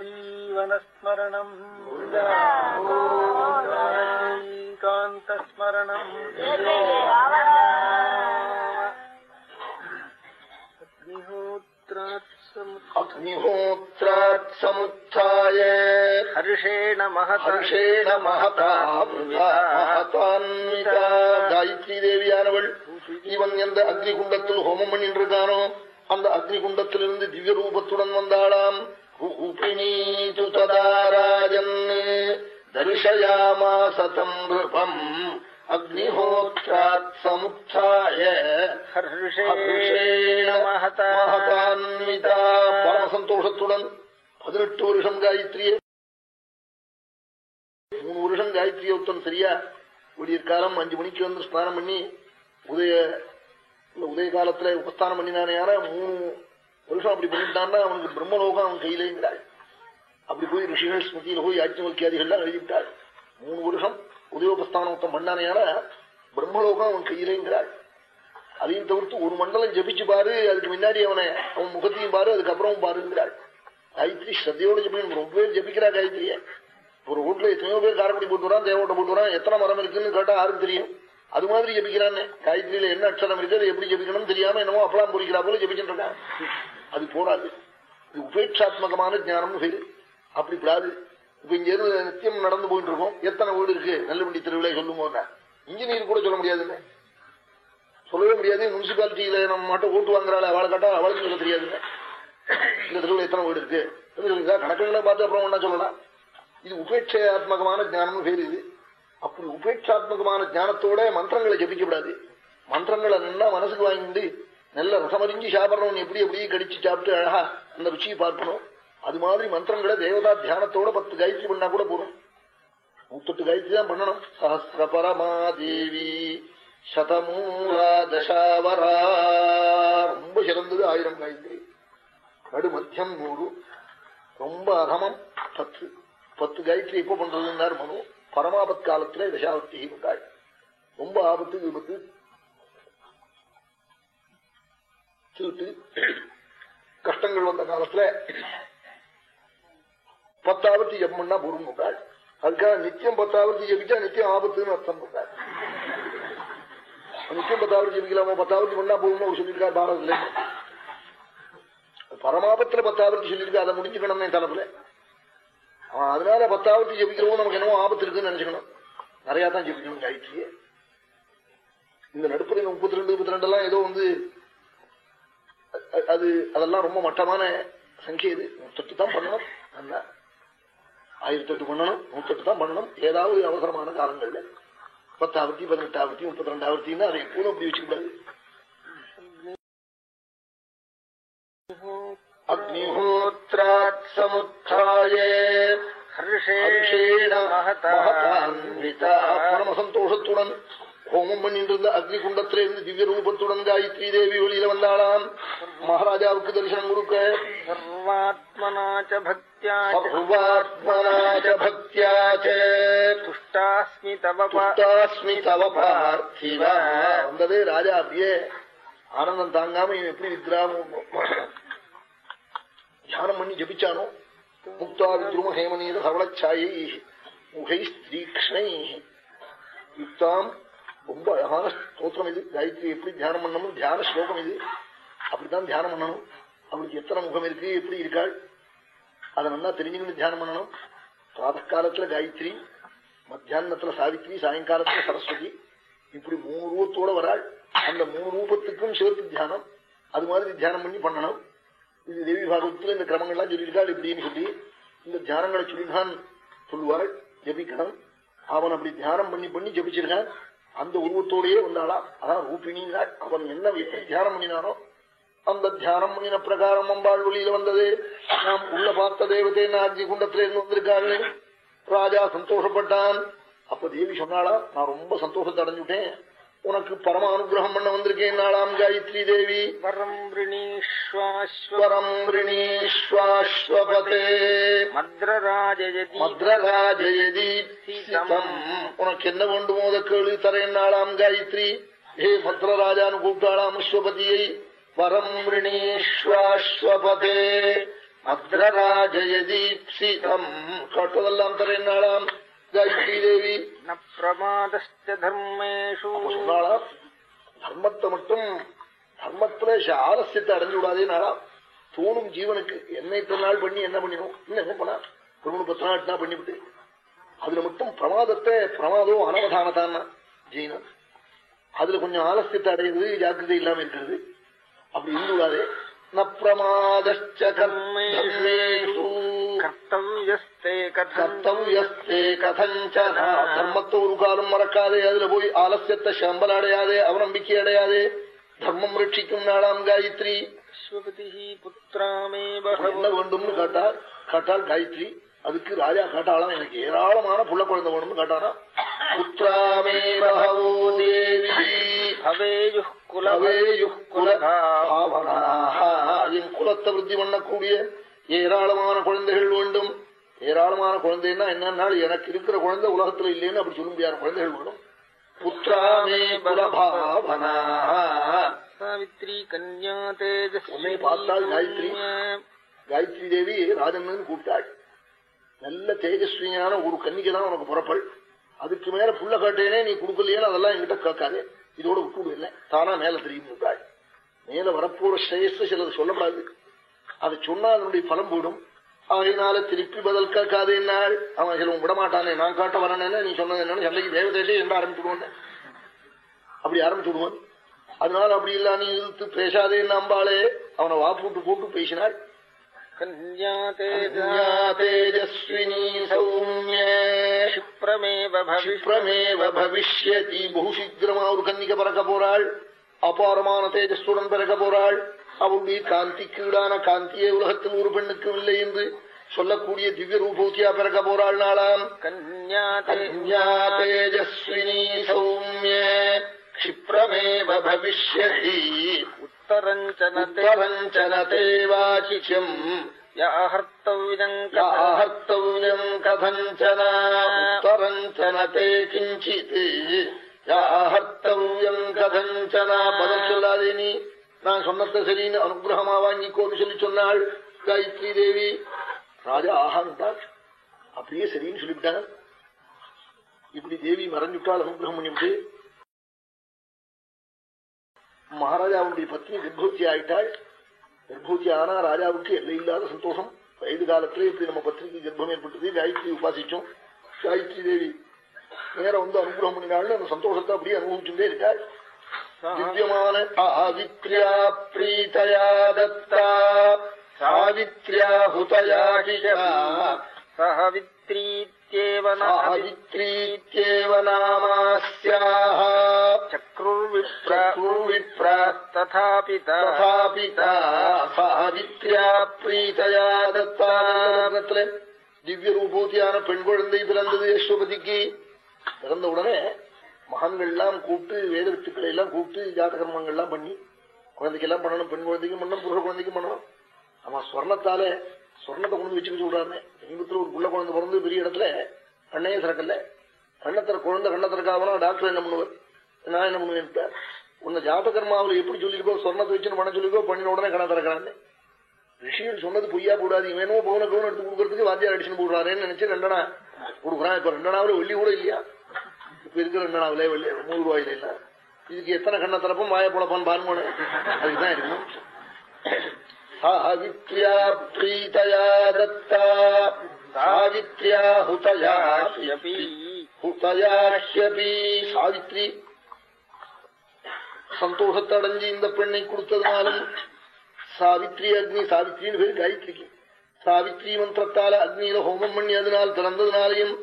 ஜீவனஸ்மரணம் ஏகாந்தஸ்மரணம் அக்னிஹோத்ராத் சமுத்தாய ஹர்ஷேண மகர்ஷேண மகதான்விதா காயத்ரி தேவியானவள் இவன் எந்த அக்னிகுண்டத்தில் ஹோமம் பண்ணிட்டு இருக்கானோ அந்த அக்னிகுண்டத்திலிருந்து திவ்ய ரூபத்துடன் வந்தாளாம் ரூபிணி துதாராஜன் தரிசயாமாசதம் நிருபம் அக்னிஹோத்ராத் சமுத்தாய மகதான்விதா பரமசந்தோஷத்துடன் பதினெட்டு வருஷம் காயத்ரியே மூணு வருஷம் காயத்ரி ஒருத்தன் சரியா? விடிய காலம் அஞ்சு மணிக்கு வந்து ஸ்நானம் பண்ணி உதய உதய காலத்துல உபஸ்தானம் பண்ணினானே மூணு வருஷம் அப்படி பண்ணிட்டான்னா அவனுக்கு பிரம்மலோகம் அவன் கையிலேங்கிறாள் அப்படி போய் ரிஷிகள் ஸ்மிருதியில போய் யாஜ்யவல்கியாதிகள்லாம் எழுதிவிட்டாள் மூணு வருஷம் உதயோபஸ்தானத்தம் ஒருத்தன் பிரம்மலோகம் அவன் கையிலேங்கிறாள் அதையும் தவிர்த்து ஒரு மண்டலம் ஜபிச்சு பாரு அதுக்கு முன்னாடி அவனை அவன் முகத்தையும் பாரு அதுக்கப்புறம் பாருங்கிறாள் காயத்ரி ஸ்ரத்தையோட ஜபிக்கணும். ரொம்ப பேர் ஜபிக்கிறா காயத்ரிய. ஒரு வீட்டுல எத்தனையோ பேர் காரக்குடி போட்டு வரான் தேவோட்டை போட்டு வரான் எத்தனை மரம் இருக்குன்னு கேட்டா யாரும் தெரியும்? அது மாதிரி ஜபிக்கிறான்னு காயத்ரியில என்ன அக்ஷரம் இருக்கு அதை எப்படி ஜபிக்கணும்னு தெரியாம என்னமோ அப்பலாம் பொறிக்கிறா போல ஜபிச்சுட்டு இருக்கான். அது போராது. இது உபேட்சாத்மகமான ஞானம்னு பேரு. அப்படி கூடாது இப்ப இங்க இருந்து நித்தியம் நடந்து போயிட்டு இருக்கோம் எத்தனை வீடு இருக்கு? நல்லபடி தெருவிலே சொல்லுங்க இன்ஜினியர் கூட சொல்ல முடியாதுன்னு சொல்லவே முடியாது. முனிசிபாலிட்டியில நம்ம மட்டும் ஓட்டு வாங்குறாள் அவளை கட்டா அவளுக்கு சொல்ல தெரியாதுங்க இந்த திருவிழா எத்தனை வீடு இருக்கு? கணக்குகளை பார்த்து அப்புறம் என்ன சொல்லலாம். இது உபேட்சாத்மகமான ஞானம் பேர் இது. அப்படி உபேட்சாத்மகமான ஞானத்தோட மந்திரங்களை ஜபிக்கப்படாது மந்திரங்களை நல்லா மனசுக்கு வாங்கிட்டு நல்ல ரசமறிஞ்சு சாப்பிடணும் எப்படி எப்படி கடிச்சு சாப்பிட்டு அழகா அந்த ருச்சியை பார்க்கணும். அது மாதிரி மந்திரங்களை தேவதா தியானத்தோட பத்து காயத்ரி பண்ணா கூட போதும். நூத்தெட்டு காயத்ரி தான் பண்ணணும். சஹசிர பரமாதேவி சதமூலா தசாவரா ரொம்ப சிறந்தது ஆயிரம் காயத்ரி. நடு மத்தியம் நூறு. ரொம்ப அகமம் பத்து. பத்து காயத்ரி எப்ப பண்றதுன்னார் மனு. பரமாபத் காலத்துல தசாவத்தி உண்டாள் ரொம்ப ஆபத்து விபத்து. கஷ்டங்கள் வந்த காலத்துல பத்தாவது ஜப்பம்னா பொருள் உண்டாள் அதுக்காக நித்தியம் பத்தாவது ஜபிச்சா நித்தியம் ஆபத்துன்னு அர்த்தம் பண்ணார் நித்தியம் பத்தாவது ஜபிக்கலாமோ பத்தாவது பண்ணா போகணும் ஒரு சொல்லியிருக்கார் பாரதத்துல பரமாபத்துல பத்தாவது சொல்லியிருக்கா அதை முடிஞ்சுக்கணும் தலைப்புல அவன் அதனால பத்தாவது ஜபிக்கிறவங்க நமக்கு என்னவோ ஆபத்து இருக்குன்னு நினைச்சுக்கணும். நிறைய தான் ஜபிக்கணும் ஆயிடுச்சு இந்த நடுப்புற முப்பத்தி ரெண்டு முப்பத்தி ரெண்டு எல்லாம் ஏதோ வந்து அது அதெல்லாம் ரொம்ப மட்டமான சங்கே இது தொட்டு தான் பண்ணணும். நல்லா ஆயிரத்தி எட்டு பண்ணணும் நூத்தெட்டு தான் பண்ணணும் ஏதாவது அவசரமான காலங்கள்ல பத்தாவர்த்தி பதினெட்டாவர்த்தி முப்பத்தி ரெண்டாவர்த்தின்னா அதை எப்போதும் அப்படி வச்சுக்கூடாது. அக்னிஹோத்ராத் சமுத்தாயே ஹர்ஷேண மகதான்விதா. பரம சந்தோஷத்துடன் ஹோமம் பண்ணிட்டு இருந்த அக்னி குண்டத்திலிருந்து திவ்ய ரூபத்துடன் காயத்ரி தேவி வெளியில வந்தாளாம் மகாராஜாவுக்கு தரிசனம் கொடுக்க வந்ததே ராஜா அப்படியே ஆனந்தம் தாங்காம எப்படி வித்ராம தியானம் பண்ணி ஜபிச்சானோ முக்தா வித்ரும ஹேமநீர சவளச்சாயை முகை ஸ்திரீக்ஷ்ணை யுக்தாம் ரொம்ப அழகான ஸ்தோத்திரம் இது. காயத்ரி எப்படி தியானம் பண்ணணும் தியான ஸ்லோகம் இது. அப்படித்தான் தியானம் பண்ணணும். அவளுக்கு எத்தனை முகம் இருக்கு எப்படி இருக்காள் அதை நல்லா தெரிஞ்சுக்கிட்டு தியானம் பண்ணணும். பிராத காலத்துல காயத்ரி மத்தியானத்துல சாவித்ரி சாயங்காலத்துல சரஸ்வதி. இப்படி மூணு ரூபத்தோட வராள். அந்த மூணு ரூபத்துக்கும் சேர்த்து தியானம். அது மாதிரி தியானம் பண்ணி பண்ணணும். இது தேவி பாகவத்துல இந்த கிரமங்கள்லாம் சொல்லியிருக்காள் இப்படின்னு சொல்லி. இந்த தியானங்களை சொல்லிதான் சொல்லுவாள். ஜபிக்கணும். அவன் அப்படி தியானம் பண்ணி பண்ணி ஜபிச்சிருக்கான். அந்த உருவத்தோடயே வந்தாளா? அதான் ரூபிணினாள் அவன் என்ன எப்படி தியானம் பண்ணினானோ அந்த தியானம் பண்ணின பிரகாரம் அம்பாள் வெளியில வந்தது. நாம் உள்ள பார்த்த தேவதே நாஜி குண்டத்திலிருந்து வந்திருக்காரு ராஜா சந்தோஷப்பட்டான். அப்ப தேவி சொன்னாளா நான் ரொம்ப சந்தோஷத்தை அடைஞ்சுட்டேன். உனக்கு பரம அனுகிரகம் பண்ண வந்திருக்கேன். நாளாம் காயத்ரி தேவி. வரம் விரணீஸ்வாஸ்வ வரம் ரிணீஸ்வாஸ்வபதே மத்ரராஜயதி மத்ரராஜயதீப்சிதம். உனக்கு என்ன வேண்டுமோ அதை கேளு தரேன் நாளாம் காயத்ரி. ஹே மத்ரராஜான்னு கூப்பிட்டாளாம் அஸ்வபதியை வரம் ரிணீஸ்வாஸ்வபதே மத்ரராஜயதீப்சிதம். கேட்டதெல்லாம் தரேன் நாளாம் தேவி தர்மத்தை மட்டும் தர்மத்துல ஆலசியத்தை அடைஞ்சு விடாதே நாளா. தோணும் ஜீவனுக்கு என்ன இத்தனை நாள் பண்ணி என்ன பண்ணிடும் இன்னும் என்ன பண்ணா? ஒரு மூணு பத்து நாள் தான் பண்ணிவிட்டு. அதுல மட்டும் பிரமாதத்தை பிரமாதம் அனவதானத்தான் ஜெயினம் அதுல கொஞ்சம் ஆலசியத்தை அடையிறது ஜாக்கிரதை இல்லாம இருக்கிறது. அப்படி இருந்து விடாதே ந பிரமாதச்ச தர்மத்தை ஒரு காலம் மறக்காதே அதுல போய் ஆலசியத்தை சம்பல் அடையாதே அவநம்பிக்கை அடையாதே. தர்மம் ரட்சிக்கும் நாளாம் காயத்ரி. அஸ்வபதி புத்திராமே என்ன வேண்டும்னு கேட்டார் கேட்டால் காயத்ரி. அதுக்கு ராஜா கேட்டாலாம் எனக்கு ஏராளமான புள்ள குழந்தை வேணும்னு கேட்டாரா புத்திராமே பகவோ தேவி. என் குலத்தை விருத்தி பண்ணக்கூடிய ஏராளமான குழந்தைகள் வேண்டும். ஏராளமான குழந்தைன்னா என்னன்னா எனக்கு இருக்கிற குழந்தை உலகத்துல இல்லைன்னு அப்படி சொல்ல முடியாத குழந்தைகள் வேணும் புத்திராமே குலபாவனா. சாவித்ரி கன்யா உன்னை பார்த்தால் காயத்ரி. காயத்ரி தேவி ராஜன்னு கூப்பிட்டாள். நல்ல தேஜஸ்வியான ஒரு கன்னிகை தான் உனக்கு புறப்பள் அதுக்கு மேல புள்ள காட்டேனே நீ கொடுக்கலையேன்னு அதெல்லாம் என்கிட்ட கேட்காது. இதோட விட்டு இல்லை தானா மேல தெரியும் விட்டாள் மேல வரப்போற ஸ்ரேயஸ் சிலது சொல்லப்படாது அதை சொன்னா அதனுடைய பலம் போடும் ஆகையினால திருப்பி பதில் கேட்காது என்னால் அவன் சிலவன் விடமாட்டானே நான் காட்ட வரேன்னு நீ சொன்னது என்னன்னு சண்டைக்கு தேவதையிலே என்று ஆரம்பிச்சுடுவான். அப்படி ஆரம்பிச்சுடுவான். அதனால அப்படி இல்ல நீ இழுத்து பேசாதே நம்பாளே. அவனை வாப்பூட்டு போட்டு போட்டு பேசினாள். பகுசீக்கிரமா ஒரு கன்னிக்க பறக்க போறாள். அபாரமான தேஜஸ்துடன் பிறக்க போறாள். அவளுடைய காந்திக்கு ஈடான காந்தியே உலகத்தில் ஒரு பெண்ணுக்கும் இல்லை என்று சொல்லக்கூடிய திவ்ய ரூபூத்தியா பிறக்க போறாள் நாளாம் कन्या கன்யா தேஜஸ்வினி சௌமிய க்ஷிப்ரமேவ பவிஷ்யதி उत्तरञ्चनते உத்தரஞ்சனதே வாச்சியம் याहर्तव्यम् யாஹர்த்தவ்யம் கதஞ்சன உத்தரஞ்சனதே கிஞ்சித் யாஹர்த்தவ்யம் கதஞ்சன பதில் சொல்லாதே நீ நான் சொன்னத சரின்னு அனுகிரகமா வாங்கிக்கோன்னு சொல்லி சொன்னாள் காயத்ரி தேவி. ராஜா ஆஹான்ட்டாள் அப்படியே சரின்னு சொல்லிவிட்டாங்க இப்படி தேவி மறைஞ்சுட்டால் அனுகிரகம் பண்ணிவிட்டு. மகாராஜாவுடைய பத்னி கர்ப்பூத்தி ஆயிட்டாள். கர்ப்பூத்தி ஆனா ராஜாவுக்கு எல்லையில்லாத சந்தோஷம். வயது காலத்திலே இப்படி நம்ம பத்னிக்கு கர்ப்பம் ஏற்பட்டது காயத்ரி உபாசிச்சோம். காயத்ரி தேவி நேரம் வந்து அனுகிரகம் பண்ணினாள் அந்த சந்தோஷத்தை அப்படியே அனுபவிச்சுட்டே இருக்காள். திவ்யமான அவிக்ரியா பிரீதயா தத்தா சாவித்ரியா ஹுதயாகித்ரீத்யேவ நாமாஸ்யாஹ சஹவித்ரியா பிரீதயா தத்தானத்துல திவ்ய ரூபூதியான பெண் குழந்தை பிறந்தது யஸ்வபதிக்கு பிறந்த உடனே மகான்கள்லாம் கூப்பிட்டு வேத வித்துக்களை எல்லாம் கூப்பிட்டு ஜாதகர்மங்கள்லாம் பண்ணி குழந்தைக்கெல்லாம் பண்ணணும் பெண் குழந்தைக்கும் பண்ணணும் புருஷ குழந்தைக்கும் பண்ணணும். ஆமா ஸ்வர்ணத்தாலே ஸ்வர்ணத்தை கொண்டு வச்சுக்க சொல்றாருன்னு. சமீபத்தில் ஒரு புள்ள குழந்தை பிறந்து பெரிய இடத்துல கண்ணையே திறக்கல. கண்ணத்திற குழந்தை கண்ணை டாக்டர் என்ன பண்ணுவார்? நான் என்ன பண்ணுவேன் உன்னை ஜாதகர்மாவில் எப்படி சொல்லிருக்கோ சொர்ணத்தை வச்சுன்னு பண்ண சொல்லிருக்கோ பண்ணின உடனே கண திறக்கிறான்னு. ரிஷிகள் சொன்னது பொய்யா போடாது. வேணுமோ பவுன கவுன் எடுத்து கொடுக்கறதுக்கு வாத்தியார் அடிச்சுன்னு போடுறாருன்னு நினைச்சு ரெண்டனா கொடுக்குறான். இப்ப ரெண்டனாவில் வெள்ளி கூட இல்லையா? இப்ப இருக்கிற என்ன விலை வெள்ளி மூணு ரூபாயில இல்ல. இதுக்கு எத்தனை கண்ண திறப்பும் வாய புலப்பான் பார்மோனு அதுக்குதான் இருக்கணும். சாவித்ரியா பிரீதயா தத்தா. சாவித்ரியா ஹுதயா ஹுதயாஷ்யபி சாவித்ரி. சந்தோஷத்தை இந்த பெண்ணை கொடுத்ததுனாலும் சாவித்ரி அக்னி சாவித்ரின்னு பேர் காயத்ரிக்கு. சாவித்ரி மந்திரத்தால அக்னியில ஹோமம் பண்ணி அதனால் திறந்ததுனாலையும்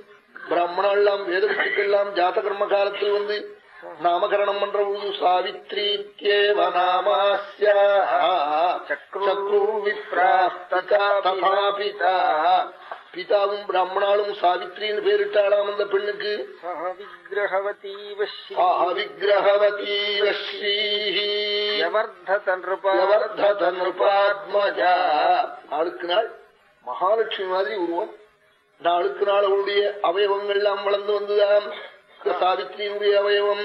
பிராமணெல்லாம் வேதத்துக்கெல்லாம் ஜாத கர்ம காலத்தில் வந்து நாமகரணம் பண்றது சாவித்ரீத்யேவ நாமாஸ்யா சக்ருவிப்ராபிதா பிதாவும் பிராமணாலும் சாவித்ரின்னு பேரிட்டாளாம் அந்த பெண்ணுக்கு ஆளுக்கு நாள் மகாலட்சுமி மாதிரி உருவம் நாளுக்கு நாள் அவளுடைய அவயவங்கள் எல்லாம் வளர்ந்து வந்துதான் சாவித்ரியினுடைய அவயவம்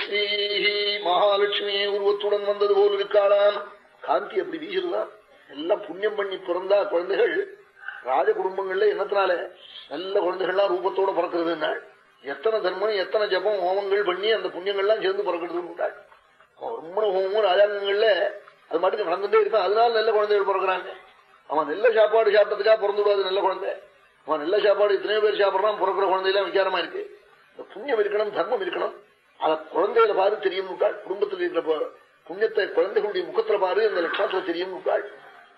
ஸ்ரீ மகாலட்சுமியை உருவத்துடன் வந்தது போல் இருக்காளாம். காந்தி அப்படி வீசுதான் எல்லாம் புண்ணியம் பண்ணி பிறந்தா குழந்தைகள் ராஜ குடும்பங்கள்ல என்னத்தினால நல்ல குழந்தைகள்லாம் ரூபத்தோட பிறக்கிறதுனாள் எத்தனை தர்மம் எத்தனை ஜபம் ஹோமங்கள் பண்ணி அந்த புண்ணியங்கள்லாம் சேர்ந்து பிறக்கிறதுன்னுட்டாள் ரொம்ப ஹோமும் ராஜாங்கங்கள்ல அது மாட்டுக்கு நடந்துட்டே இருக்கும் அதனால நல்ல குழந்தைகள் பிறக்கிறாங்க. அவன் நல்ல சாப்பாடு சாப்பிட்டதுக்காக பிறந்து விடாது நல்ல குழந்தை. அவன் நல்ல சாப்பாடு இத்தனையோ பேர் சாப்பிடறான் பிறக்கிற குழந்தையெல்லாம் விசாரமா இருக்கு. இந்த புண்ணியம் இருக்கணும் தர்மம் இருக்கணும். அத குழந்தைகளை பாரு தெரியும் விட்டாள் குடும்பத்தில் இருக்கிற புண்ணியத்தை குழந்தைகளுடைய முகத்துல பாரு அந்த லட்சணத்துல தெரியும் விட்டாள்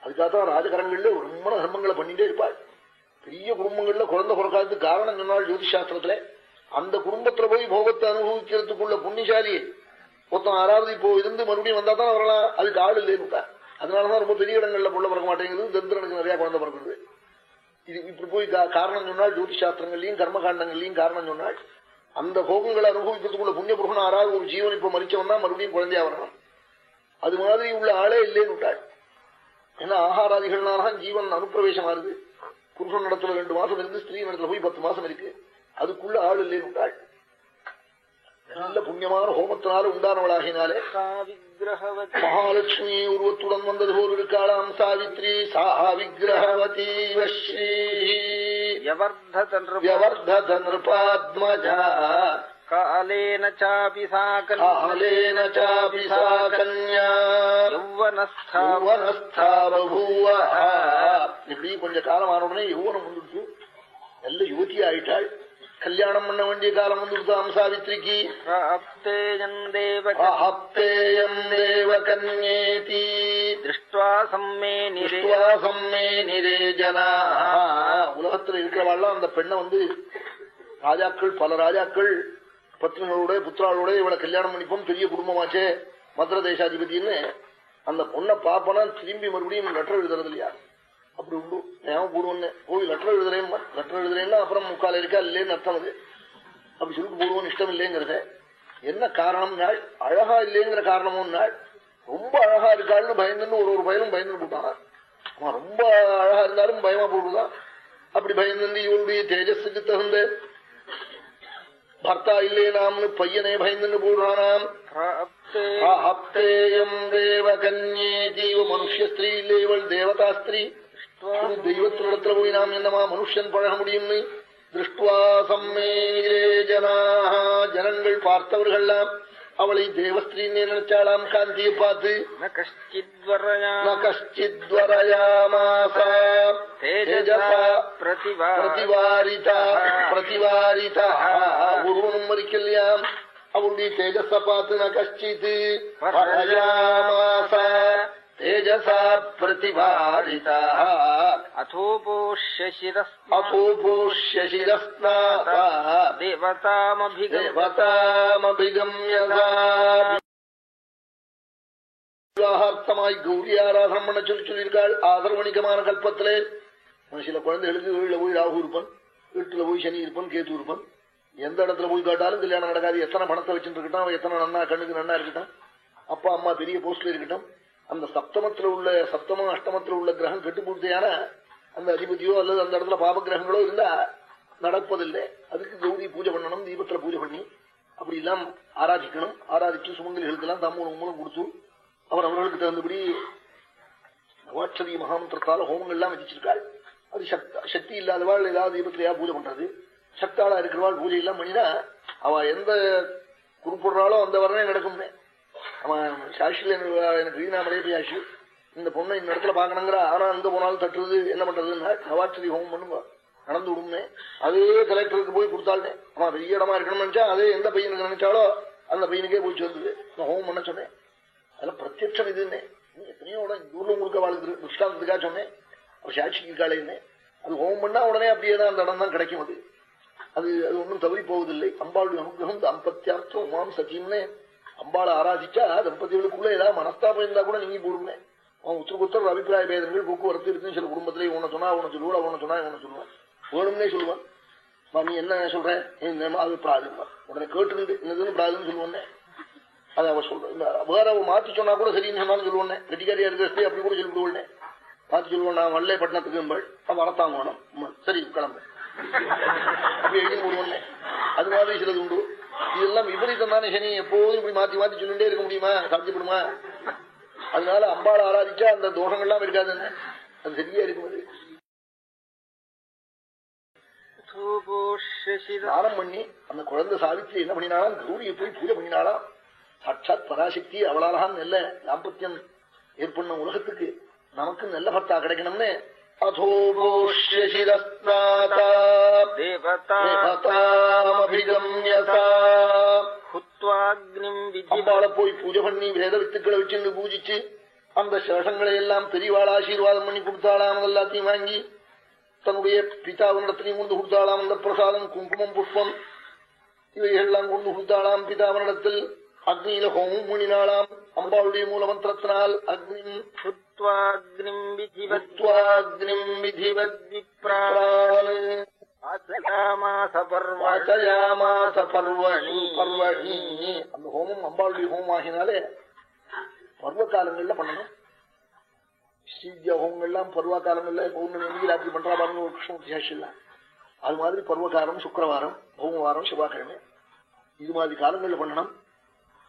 அதுக்காகத்தான் ராஜகரங்கள்ல ரொம்ப தர்மங்களை பண்ணிட்டே இருப்பாள். பெரிய குடும்பங்கள்ல குழந்தை பிறக்காததுக்கு காரணம் சொன்னால் ஜோதிஷாஸ்திரத்துல அந்த குடும்பத்துல போய் போகத்தை அனுபவிக்கிறதுக்குள்ள புண்ணியசாலி மொத்தம் ஆறாவது இப்போ இருந்து மறுபடியும் வந்தா தான் வரலாம் அதுக்கு ஆள் இல்லைன்னு அதனாலதான் ரொம்ப பெரிய இடங்கள்ல புள்ள பிறக்க மாட்டேங்குது தந்திரனுக்கு நிறைய குழந்தை பிறக்குது. இது இப்படி போய் காரணம் சொன்னால் ஜோதி சாஸ்திரங்கள்லயும் கர்மகாண்டங்கள்லயும் காரணம் சொன்னால் அந்த கோபங்களை அனுபவிக்கிறதுக்குள்ள புண்ணிய புருகன் ஆறாவது ஒரு ஜீவன் இப்ப மறிச்சவன்னா மறுபடியும் குழந்தையா வரணும். அது மாதிரி உள்ள ஆளே இல்லைன்னு விட்டாள் ஏன்னா ஆகாராதிகள்னால்தான் ஜீவன் அனுப்பிரவேசம் ஆகுது புருஷன் நடத்துல ரெண்டு மாசம் இருந்து ஸ்திரீ நடத்துல போய் பத்து மாசம் இருக்கு. அதுக்குள்ள ஆள் இல்லைன்னு விட்டாள் நல்ல புண்ணியமான ஹோமத்தினால உண்டானவளாகினாலே மகாலட்சுமி உருவத்துடன் வந்தது போல் இருக்காளாம் சாவித்ரி. சா விக்கிரகவதி ஸ்ரீவர்தன்பாத்மஜா காலேன சாபி சா காலேன சாபி சா கன்யா யௌவனஸ்தா பபூவ இப்படி கொஞ்ச காலம் யௌவனம் வந்துடுச்சு. நல்ல யுவதி ஆயிட்டாள் கல்யாணம் பண்ண வேண்டிய காலம் வந்துவிட்டாம் சாவித்ரிக்கு உலகத்துல இருக்கிறவாள்லாம் அந்த பெண்ணை வந்து ராஜாக்கள் பல ராஜாக்கள் பத்னிகளோட புத்திராளோட இவளை கல்யாணம் பண்ணிப்போம் பெரிய குடும்பமாச்சே மதுர தேசாதிபதினு அந்த பொண்ணை பாப்பனா திரும்பி மறுபடியும் லெட்டர் எழுதுறது இல்லையா? அப்படி உண்டு. ஞாபகம் பூர்வம்னு போய் லெட்டர் எழுதுறேன் லெட்டர் எழுதுறேன்னா அப்புறம் முக்கால் இருக்கா? இல்லைன்னு அர்த்தம் அது. அப்படி சொல்லிட்டு பூர்வம் இஷ்டம் இல்லைங்கிறத. என்ன காரணம் நாள் அழகா இல்லைங்கிற காரணமும் நாள் ரொம்ப அழகா இருக்காள்னு பயந்துன்னு ஒரு ஒரு பயனும் பயந்து போட்டான். அவன் ரொம்ப அழகா இருந்தாலும் பயமா போடுதான் அப்படி பயந்து இவளுடைய தேஜஸுக்கு தகுந்த பர்த்தா இல்லே நாம்னு பையனே பயந்துன்னு போடுறானாம். தேவ கன்யே தீவ மனுஷ ஸ்திரீ இல்லை இவள் தேவதா ஸ்திரீ. தெய்வத்தினிடத்துல போய் நாம் என்னமா? மனுஷன் பழக முடியும்னு? திருஷ்டுவா சம்மேலே ஜனாக ஜனங்கள் பார்த்தவர்கள்லாம் அவளை தேவஸ்திரீ நினைச்சாளாம் காந்தியை பார்த்து. பிரதிவாரிதா. ஒருவனும் மறிக்கலையாம். அவளுடைய தேஜஸ பார்த்து ந கஷ்டித் வரயாமாசா தேஜசா பிரதிவாரிதா अथोपोष्य शिरस्मा அபோபோஷ்ய சிரஸ்நாதா देवतामभिगम தேவதாமபிகம்யதா விவாகார்த்தமாய் கௌரி ஆராதனம் பண்ண சொல்லி சொல்லியிருக்காள் ஆதரவணிகமான கல்பத்திலே சில குழந்தைகளுக்கு வீட்டுல போய் ராகு இருப்பன் வீட்டுல போய் சனி இருப்பன் கேத்து இருப்பன் எந்த இடத்துல போய் காட்டாலும் கல்யாணம் நடக்காது எத்தனை பணத்தை வச்சுட்டு இருக்கட்டும் அவன் எத்தனை நன்னா கண்ணுக்கு நன்னா இருக்கட்டும் அப்பா அம்மா பெரிய போஸ்ட்ல இருக்கட்டும் அந்த சப்தமத்துல உள்ள சப்தம அஷ்டமத்துல உள்ள கிரகம் கெட்டு பூர்த்தியான அந்த அதிபதியோ அல்லது அந்த இடத்துல பாப கிரகங்களோ இருந்தா நடப்பதில்லை. அதுக்கு கௌரி பூஜை பண்ணணும் தீபத்துல பூஜை பண்ணி அப்படி எல்லாம் ஆராதிக்கணும். ஆராதிச்சு சுமங்கலிகளுக்கு எல்லாம் தம்மூலம் மூலம் கொடுத்து அவர் அவர்களுக்கு தகுந்தபடி நவாட்சதி மகாமந்திரத்தால ஹோமங்கள் எல்லாம் வச்சிருக்காள் அது சக்தி சக்தி இல்லாதவாள் ஏதாவது தீபத்திலையா பூஜை பண்றது. சக்தாளா இருக்கிறவாள் பூஜை எல்லாம் பண்ணினா அவ எந்த குறிப்பிடுறாளோ அந்த வரனே நடக்கும்னே. அவன் சாட்சியில் எனக்கு வீணாமலே சாட்சி இந்த பொண்ணை இந்த இடத்துல பாக்கணுங்கிற ஆனா எந்த போனாலும் தட்டுறது என்ன பண்றதுன்னா கவாச்சரி ஹோமம் பண்ணுவா. நடந்து விடுமே அதே கலெக்டருக்கு போய் கொடுத்தாள்னே. அவன் பெரிய இடமா இருக்கணும்னு நினைச்சா அதே எந்த பையனுக்கு நினைச்சாலோ அந்த பையனுக்கே போய் சேர்ந்தது. நான் ஹோமம் பண்ண சொன்னேன். அதெல்லாம் பிரத்யட்சம் இதுன்னு. எத்தனையோ உடனே ஊர்ல முழுக்க வாழ்ந்து திருஷ்டாந்தத்துக்காக சொன்னேன். அவர் சாட்சிக்கு காலைன்னு அது ஹோமம் பண்ணா உடனே அப்படியே தான் அந்த இடம் தான் கிடைக்கும் அது. அது அது ஒன்றும் தவறி போவதில்லை. அம்பாளுடைய அனுகிரகம் தாம்பத்தியார்த்தம் உமாம் சத்தியம்னு அம்பாளை ஆராதிச்சா தம்பதிகளுக்குள்ள ஏதாவது மனஸ்தாபம் இருந்தா கூட நீங்க போடுங்க அவன் உத்தரகுத்தர் அபிப்பிராய பேதங்கள் போக்குவரத்து இருக்குன்னு சில குடும்பத்திலே உன சொன்னா உன சொல்லுவா உன சொன்னா உன சொல்லுவான் வேணும்னே சொல்லுவான் நீ என்ன சொல்ற இந்த அது பிராதுமா உடனே கேட்டுருந்து என்னதுன்னு பிராதுன்னு சொல்லுவோன்னே அதை அவ சொல்ற வேற அவ மாத்தி சொன்னா கூட சரின்னு சொன்னாலும் சொல்லுவோன்னே கெட்டிக்காரியா இருக்கிறதே அப்படி கூட சொல்லிவிடுவோன்னே மாத்தி சொல்லுவோம் நான் வல்லே பட்டினத்துக்கு என்பள் அவன் வரத்தான் வேணும். சரி கிளம்பு. அப்படி எழுதி போடுவோன்னே அது மாதிரி சிலது உண்டு. இதெல்லாம் விபரீதம் தானே சனி எப்போதும் இப்படி மாத்தி மாத்தி சொல்லிட்டே இருக்க முடியுமா? சாப்பிடுமா அதனால அம்பாள் ஆராதிச்சா அந்த தோஷங்கள்லாம் இருக்காது அது சரியா இருக்கும் தானம் பண்ணி அந்த குழந்தை சாவித்து என்ன பண்ணினாலும் கௌரியை போய் பூஜை பண்ணினாலாம் சாட்சாத் பராசக்தி அவளாலாம் நல்ல தாம்பத்தியம் ஏற்பண்ணும் உலகத்துக்கு. நமக்கு நல்ல பர்த்தா கிடைக்கணும்னு அதோபோஷ்ய சிரஸ்நாதா देवता தேவதாமபிகம்யதா हुत्वाग्निम् विधि அம்பாளை போய் பூஜை பண்ணி வேத வித்துக்களை வச்சு பூஜிச்சு அந்த சேஷங்களை எல்லாம் பெரியவாள் ஆசீர்வாதம் பண்ணி கொடுத்தாளாம் எல்லாத்தையும் வாங்கி தன்னுடைய பிதாவனிடத்திலையும் கொண்டு கொடுத்தாளாம் அந்த பிரசாதம் குங்குமம் புஷ்பம் இவைகள்லாம் கொண்டு கொடுத்தாளாம் பிதாவனிடத்தில் அக்னியில ஹோமம் பண்ணினாளாம் அம்பாளுடைய மூலமந்திரத்தினால் அக்னி हुत्वाग्निम् विधिवत् அக்னிம் விதிவத் विप्रान् आचयामास पर्वणि வாச்சயாமாச பர்வணி பர்வணி அந்த ஹோமம் அம்பாளுடைய ஹோமம் ஆகினாலே பருவ காலங்கள்ல பண்ணணும் ஸ்ரீவித்யா ஹோமங்கள்லாம் பருவ காலங்கள்ல பௌர்ணமி அன்னைக்கு ராத்திரி பண்றா பாருங்க ஒரு கிருஷ்ண விசேஷம் அது மாதிரி பருவகாலம் சுக்கரவாரம் பௌமவாரம் செவ்வாய்க்கிழமை இது மாதிரி காலங்கள்ல பண்ணணும்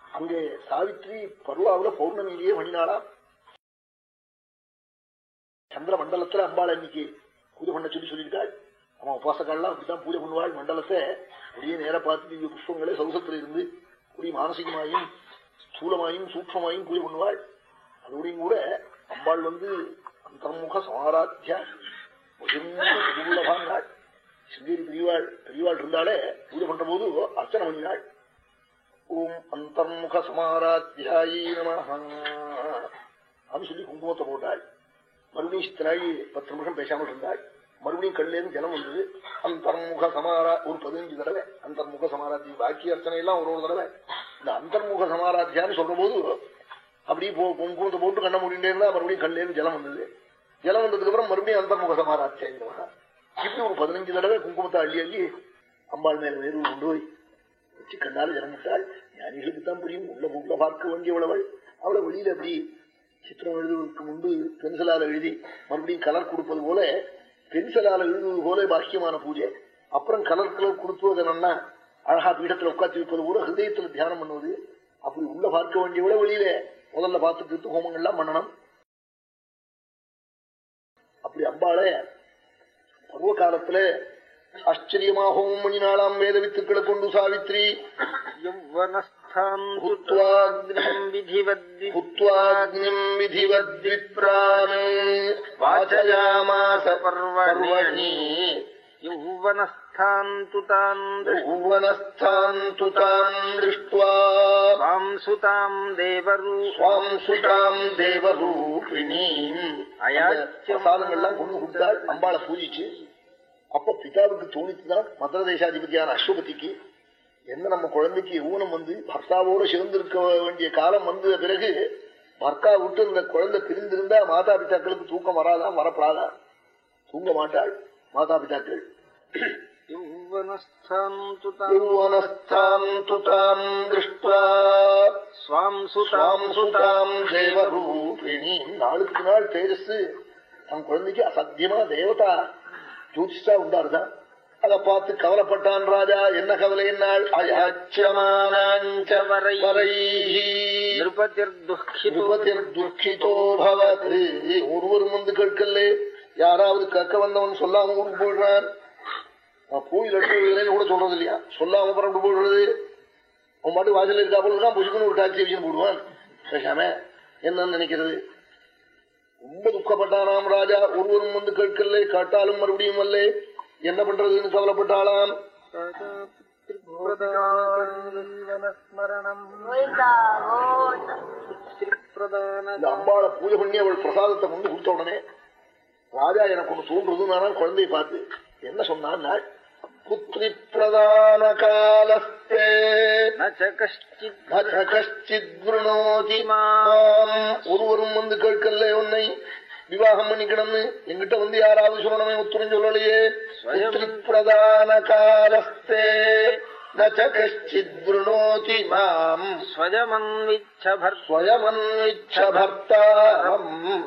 அங்கே சாவித்ரி பருவாவுல பௌர்ணமியிலேயே பண்ணினாலாம் சந்திர மண்டலத்துல அம்பாள் அன்னைக்கு பூஜை பண்ண சொல்லி சொல்லியிருக்காள். அவன் உபாசகள்லாம் அப்படித்தான் பூஜை பண்ணுவாள் மண்டலத்தை. அப்படியே நேர பார்த்து திவ்ய புஷ்பங்களே சௌசத்துல இருந்து கூடிய மானசிகமாயும் ஸ்தூலமாயும் சூக்மமாயும் பூஜை பண்ணுவாள். அதோடையும் கூட அம்பாள் வந்து அந்தர்முக சமாராத்தியா உள்ளபாங்காள் சிங்கேரி பெரியவாள் பெரியவாள் இருந்தாலே பூஜை பண்ற போது அர்ச்சனை பண்ணினாள். ஓம் அந்தர்முக சமாராத்தியாயி நம அப்படின்னு சொல்லி குங்குமத்தை போட்டாள். மறுபடியும் சித்தனாயி பத்து நிமிஷம் பேசாமல் இருந்தாள் மறுபடியும் கண்ணிலேருந்து ஜலம் வந்தது. அந்தர்முக சமாரா ஒரு பதினஞ்சு தடவை. அந்தர்முக சமாராத்தி பாக்கி அர்ச்சனை எல்லாம் ஒரு ஒரு தடவை. இந்த அந்தர்முக சமாராத்தியான்னு சொல்ற போது அப்படி குங்குமத்தை போட்டு கண்ண முடிண்டே இருந்தா மறுபடியும் கண்ணிலேருந்து ஜலம் வந்தது. ஜலம் வந்ததுக்கு அப்புறம் மறுபடியும் அந்தர்முக சமாராத்தியா இப்படி ஒரு பதினஞ்சு தடவை குங்குமத்தை அள்ளி அள்ளி அம்பாள் மேல வேறு கொண்டு போய் வச்சு கண்ணால் ஜலம் விட்டாள். ஞானிகளுக்கு தான் புரியும். உள்ள உள்ள பார்க்க வேண்டியவளவள் அவளை வெளியில அப்படி சித்திரம் எழுதுவதற்கு முன்பு பென்சிலால எழுதி மறுபடியும் கலர் கொடுப்பது போல பென்சிலால எழுதுவது போல பாக்கியமான பூஜை. அப்புறம் கலர் கலர் கொடுத்துவது என்னன்னா அழகா பீடத்துல உட்காந்து வைப்பது போல ஹிருதயத்துல தியானம் பண்ணுவது. அப்படி உள்ள பார்க்க வேண்டிய விட வெளியில முதல்ல பார்த்துட்டு ஹோமங்கள்லாம் பண்ணணும். அப்படி அம்பாளே பருவ காலத்துல ஆச்சரியமா ஹோமம் பண்ணினாலாம் வேத வித்துக்களை கொண்டு சாவித்ரி யௌவனஸ்தாம் புத்வாக்னிம் விதிவத்வி புத்வாக்னிம் விதிவத்விப்ரான் வாச்சயாமாச பர்வணி யௌவனஸ்தாம் து தாம் யௌவனஸ்தாம் து தாம் திருஷ்ட்வா தாம் சுதாம் தேவரூ ஸ்வாம் சுதாம் தேவரூபிணீம் பிரசாதங்கள்லாம் கொண்டு கொடுத்தாள் அம்பாளை பூஜிச்சு. அப்ப பிதாவுக்கு தோணித்துதான் மதுர தேசாதிபதியான அஸ்வபதிக்கு என்ன நம்ம குழந்தைக்கு ஊனம் வந்து பர்த்தாவோட சிறந்திருக்க வேண்டிய காலம் வந்த பிறகு பர்த்தா விட்டு இந்த குழந்தை பிரிந்திருந்தா மாதா பிதாக்களுக்கு தூக்கம் வராதா? வரப்படாதா? தூங்க மாட்டாள் மாதா பிதாக்கள் நாளுக்கு நாள் தேஜஸ் தன் குழந்தைக்கு அசத்தியமா தேவதா. ஜோதிஷா உண்டாருதான் அதை பார்த்து கவலைப்பட்டான் ராஜா. என்ன கவலை நிருபதிர்துக்கிதோ ஒருவரும் வந்து கேட்கலே. யாராவது கக்க வந்தவன் சொல்லாம ஊருக்கு போயிடுறான். பூய் லட்சம் கூட சொல்றது இல்லையா சொல்லாம புறப்பட்டு போயிடுறது. அவன் பாட்டு வாசல் இருக்கா போல இருக்கான் புசுக்குன்னு ஒரு டாக்ஸி விஷயம் போடுவான் பேசாம என்னன்னு நினைக்கிறது. ரொம்ப துக்கப்பட்டானாம் ராஜா. ஒருவரும் வந்து கேட்கல. காட்டாலும் மறுபடியும் அல்ல என்ன பண்றதுன்னு கவலைப்பட்டாளாம்? இந்த அம்பாளை பூஜை பண்ணி அவள் பிரசாதத்தை கொண்டு கொடுத்த உடனே ராஜா எனக்கு ஒண்ணு தோன்றது நானா குழந்தையை பார்த்து என்ன சொன்னான் புத்திரி பிரதான காலஸ்தே கஷ்டித் ஒருவரும் வந்து கேட்கல உன்னை. விவாகம் பண்ணிக்கணும்னு எங்கிட்ட வந்து யாராவது சொல்லணுமே உத்தரம் சொல்லலையே. பிரதான காலஸ்தே. நச்சித் மாம். ஸ்வயமன்விச்சபர்த்தாரம்.